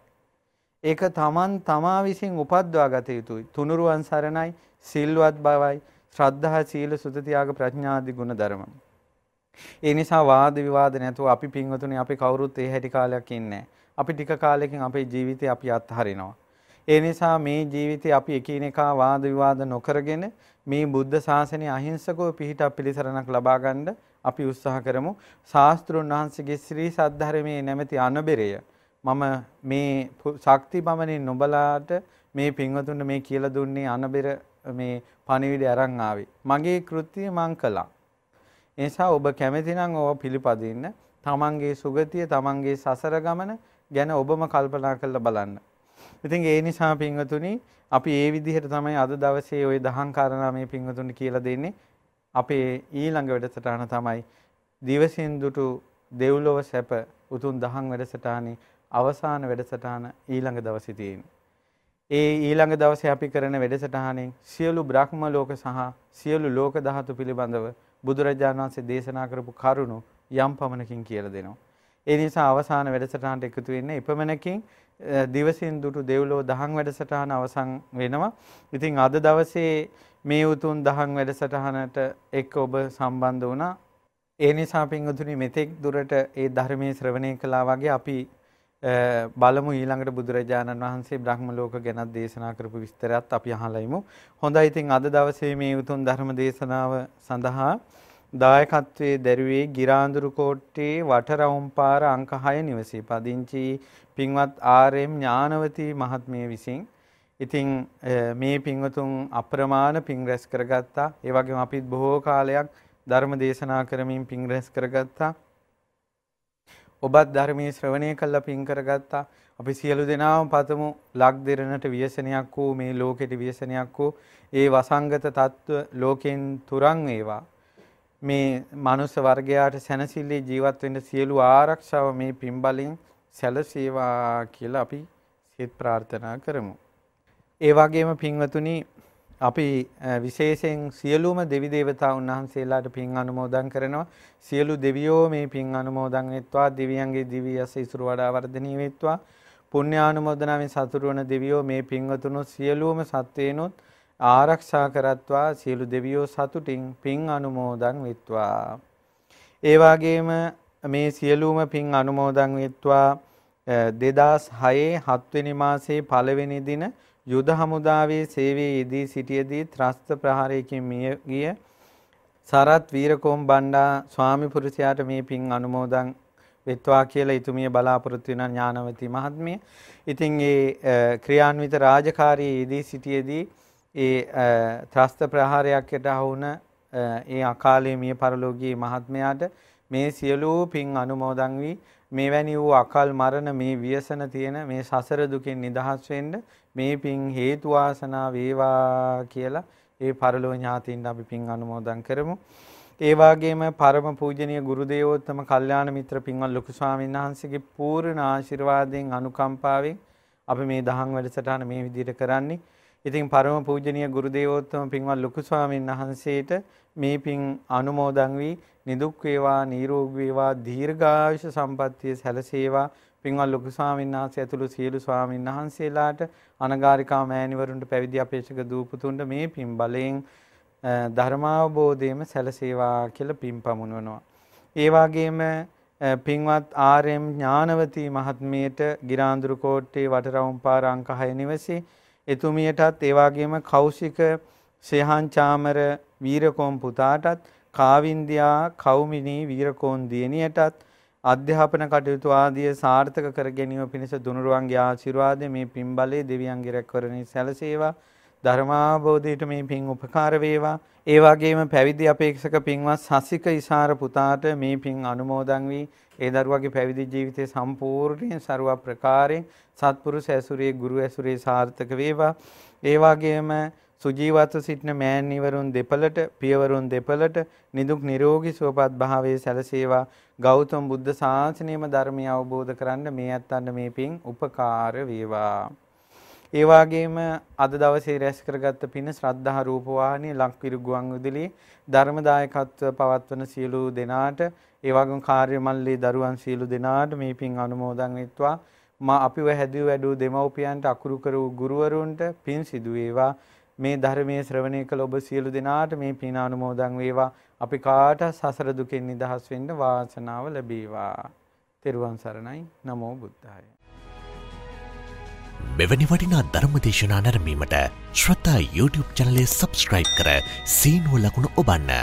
ඒක තමන් තමා විසින් උපද්වා ගත යුතුයි. තුනුරුවන් සරණයි, සිල්වත් බවයි, ශ්‍රද්ධා, සීල, සුත, ත්‍යාග, ප්‍රඥා ආදී ගුණ ධර්ම. ඒ නිසා වාද විවාද නැතුව අපි පින්වතුනි අපි කවුරුත් ඒ හැටි කාලයක් ඉන්නේ අපි ටික කාලෙකින් අපේ ජීවිතේ අපි අත්හරිනවා. ඒ නිසා මේ ජීවිතේ අපි එකිනෙකා වාද විවාද නොකරගෙන මේ බුද්ධ ශාසනය අහිංසකව පිහිටක් පිළිසරණක් ලබා ගන්න අපි උත්සාහ කරමු. ශාස්ත්‍රුන් වහන්සේගේ ශ්‍රී සද්ධර්මයේ නැමැති අනබෙරය මම මේ ශක්ති පමණින් නොබලාට මේ පින්වතුන්ට මේ කියලා දුන්නේ අනබෙර මේ පණිවිඩය අරන් ආවේ. මගේ කෘත්‍යය මං කළා. ඒ නිසා ඔබ කැමති නම් ඕව පිළිපදින්න. තමන්ගේ සුගතිය, තමන්ගේ සසර ගමන ගැන ඔබම කල්පනා කරලා බලන්න. ඉතින් ඒ නිසා පින්වතුනි අපි ඒ විදිහට තමයි අද දවසේ ওই දහම් කාරණා මේ පින්වතුන්ට කියලා දෙන්නේ. අපේ ඊළඟ වැඩසටහන තමයි දිවසින් දුටු දෙව්ලොව සැප උතුම් දහම් වැඩසටහනේ අවසාන වැඩසටහන ඊළඟ දවසේ තියෙන්නේ. ඒ ඊළඟ දවසේ අපි කරන වැඩසටහනෙන් සියලු බ්‍රහ්ම ලෝක සහ සියලු ලෝක ධාතු පිළිබඳව බුදුරජාණන් වහන්සේ දේශනා කරපු කරුණු යම් පමණකින් කියලා දෙනවා. ඒ නිසා අවසාන වැඩසටහනට එකතු වෙන්න එපමණකින් දිවසින් දුටු දෙව්ලෝ දහම් වැඩසටහන අවසන් වෙනවා. ඉතින් අද දවසේ මේ උතුම් දහම් වැඩසටහනට එක්ක ඔබ සම්බන්ධ වුණා. ඒ නිසා පින්වතුනි මෙතෙක් දුරට ඒ ධර්මයේ ශ්‍රවණය කළා වගේ අපි බලමු ඊළඟට බුදුරජාණන් වහන්සේ බ්‍රහ්ම ලෝක ගැන දේශනා කරපු විස්තරات අපි අහලා ඉමු. හොඳයි ඉතින් අද දවසේ මේ උතුම් ධර්ම දේශනාව සඳහා දායකත්වයේ දැරුවේ ගිරාඳුරු කෝට්ටේ වටරවුම් පාර අංක 6 නිවසේ පදිංචි පින්වත් ආර්.එම් ඥානවතී මහත්මිය විසින් ඉතින් මේ පින්වතුන් අප්‍රමාණ පින් රැස් කරගත්තා. ඒ වගේම අපිත් බොහෝ කාලයක් ධර්ම දේශනා කරමින් පින් රැස් කරගත්තා. ඔබත් ධර්මයේ ශ්‍රවණය කළා පින් කරගත්තා. අපි සියලු දෙනාම පතමු ලක් දෙරණට ව්‍යසනයක් වූ මේ ලෝකෙට ව්‍යසනයක් වූ ඒ වසංගත తত্ত্ব ලෝකෙන් තුරන් වේවා. මේ මනුස්ස වර්ගයාට සැනසille ජීවත් වෙන්න සියලු ආරක්ෂාව මේ පින් බලෙන් සැලසේවා කියලා අපි සිත ප්‍රාර්ථනා කරමු. ඒ වගේම පින්වතුනි අපි විශේෂයෙන් සියලුම දෙවි දේවතා උන්වහන්සේලාට පින් අනුමෝදන් කරනවා. සියලු දෙවියෝ මේ පින් අනුමෝදන් වෙත්වා දෙවියන්ගේ දිව්‍ය යස ඉසුරු වඩා වර්ධනීය වෙත්වා. පුණ්‍ය ආනුමෝදනාවෙන් සතුටු වන දෙවියෝ මේ පින්වතුනොත් සියලුම සත්වේනොත් ආරක්ෂා කරත්වා සියලු දෙවියෝ සතුටින් පින් අනුමෝදන් වෙත්වා. ඒ වගේම මේ සියලුම පින් අනුමෝදන් වෙත්වා 2006 7 වෙනි මාසයේ පළවෙනි දින යුද හමුදාවේ සේවයේ යෙදී සිටියේදී ත්‍රස්ත ප්‍රහාරයකින් මිය ගිය සරත් වීරකෝම් බණ්ඩා ස්වාමි පුරුෂයාට මේ පින් අනුමෝදන් වෙත්වා කියලා ඉතුමිය බලාපොරොත්තු වෙන ඥානවති මහත්මිය. ඉතින් ඒ ක්‍රියාන්විත රාජකාරියේ යෙදී සිටියේදී ඒ ත්‍රස්ත ප්‍රහාරයකට අහුණ ඒ අකාලේ මිය පරලෝකීය මහත්මයාට මේ සියලු පින් අනුමෝදන් වී මේවැනි වූ අකල් මරණ මේ ව්‍යසන තියෙන මේ සසර දුකෙන් නිදහස් වෙන්න මේ පින් හේතු වාසනා වේවා කියලා ඒ පරලෝ ඥාතීන් අපි පින් අනුමෝදන් කරමු. ඒ වගේම පරම පූජනීය ගුරු දේවෝත්තම කල්යාණ මිත්‍ර පින්වත් ලොකු ස්වාමීන් වහන්සේගේ පූර්ණ ආශිර්වාදයෙන් අනුකම්පාවෙන් අපි මේ දහම් වැඩසටහන මේ විදිහට කරන්නේ. ඉතින් පරම පූජනීය ගුරු දේවෝත්තම පින්වත් ලොකු ස්වාමීන් වහන්සේට මේ පින් අනුමෝදන් වී නිදුක් වේවා නිරෝගී වේවා දීර්ඝායුෂ සම්පන්නිය සැලසේවා පින්වත් ලොකු ස්වාමීන් වහන්සේ ඇතුළු සියලු ස්වාමීන් වහන්සේලාට අනගාരികා මෑණිවරුන්ට පැවිදි අපේක්ෂක දූපතුන්ට මේ පින් බලයෙන් ධර්මාවබෝධයම සැලසේවා කියලා පින් පමුණවනවා. ඒ වගේම පින්වත් ආර්.එම් ඥානවතී මහත්මියට ගිරාඳුරු කෝට්ටේ වටරවුම් පාර අංක 6 නිවසේ එතුමියටත් ඒ වගේම කෞශික සේහන් චාමර වීරකෝන් පුතාටත් කාවින්දියා කෞමිනී වීරකෝන් දියණියටත් අධ්‍යාපන කටයුතු ආදිය සාර්ථක කර ගැනීම පිණිස දුනුරුවන්ගේ ආශිර්වාදය මේ පින් බලයේ දෙවියන්ගේ රැකවරණය සැලසේවා ධර්මාබෝධයට මේ පින් උපකාර වේවා ඒ වගේම පැවිදි අපේක්ෂක පින්වත් සසික ඉසාර පුතාට මේ පින් අනුමෝදන් වී ඒ දරුවගේ පැවිදි ජීවිතය සම්පූර්ණයෙන් ਸਰව ප්‍රකාරයෙන් සත්පුරුෂ ඇසුරේ ගුරු ඇසුරේ සාර්ථක වේවා. ඒ වගේම සුජීවත්ව සිටින මෑණිවරුන් දෙපළට පියවරුන් දෙපළට නිදුක් නිරෝගී සුවපත් භාවයේ සැලසේවා. ගෞතම බුද්ධ ශාසනයම ධර්මය අවබෝධ කරන්න මේ අත්තන්න මේ පින් උපකාර වේවා. ඒ වගේම අද දවසේ රැස් කරගත්ත පින ශ්‍රද්ධා රූපවාහිනී ලක්විරු ගුවන් විදුලියේ ධර්මදායකත්ව පවත්වන සියලු දෙනාට ඒ වගේම කාර්ය මල්ලේ දරුවන් සියලු දෙනාට මේ පින් අනුමෝදන් වෙත්වා මා අපිව හැදුව වැඩූ දෙමව්පියන්ට අකුරු කරු ගුරුවරුන්ට පින් සිදු වේවා මේ ධර්මයේ ශ්‍රවණය කළ ඔබ සියලු දෙනාට මේ පින් අනුමෝදන් වේවා. අපි කාට සසර දුකෙන් නිදහස් වෙන්න වාසනාව ලැබේවා. තෙරුවන් සරණයි. නමෝ බුද්ධාය. මෙවැනි වටිනා ධර්මදේශනා නැරමීමට ශ්‍රතා YouTube චනලේ සබස්ක්‍රයිබ් කර සීනුව ලකුණු ඔබන්න.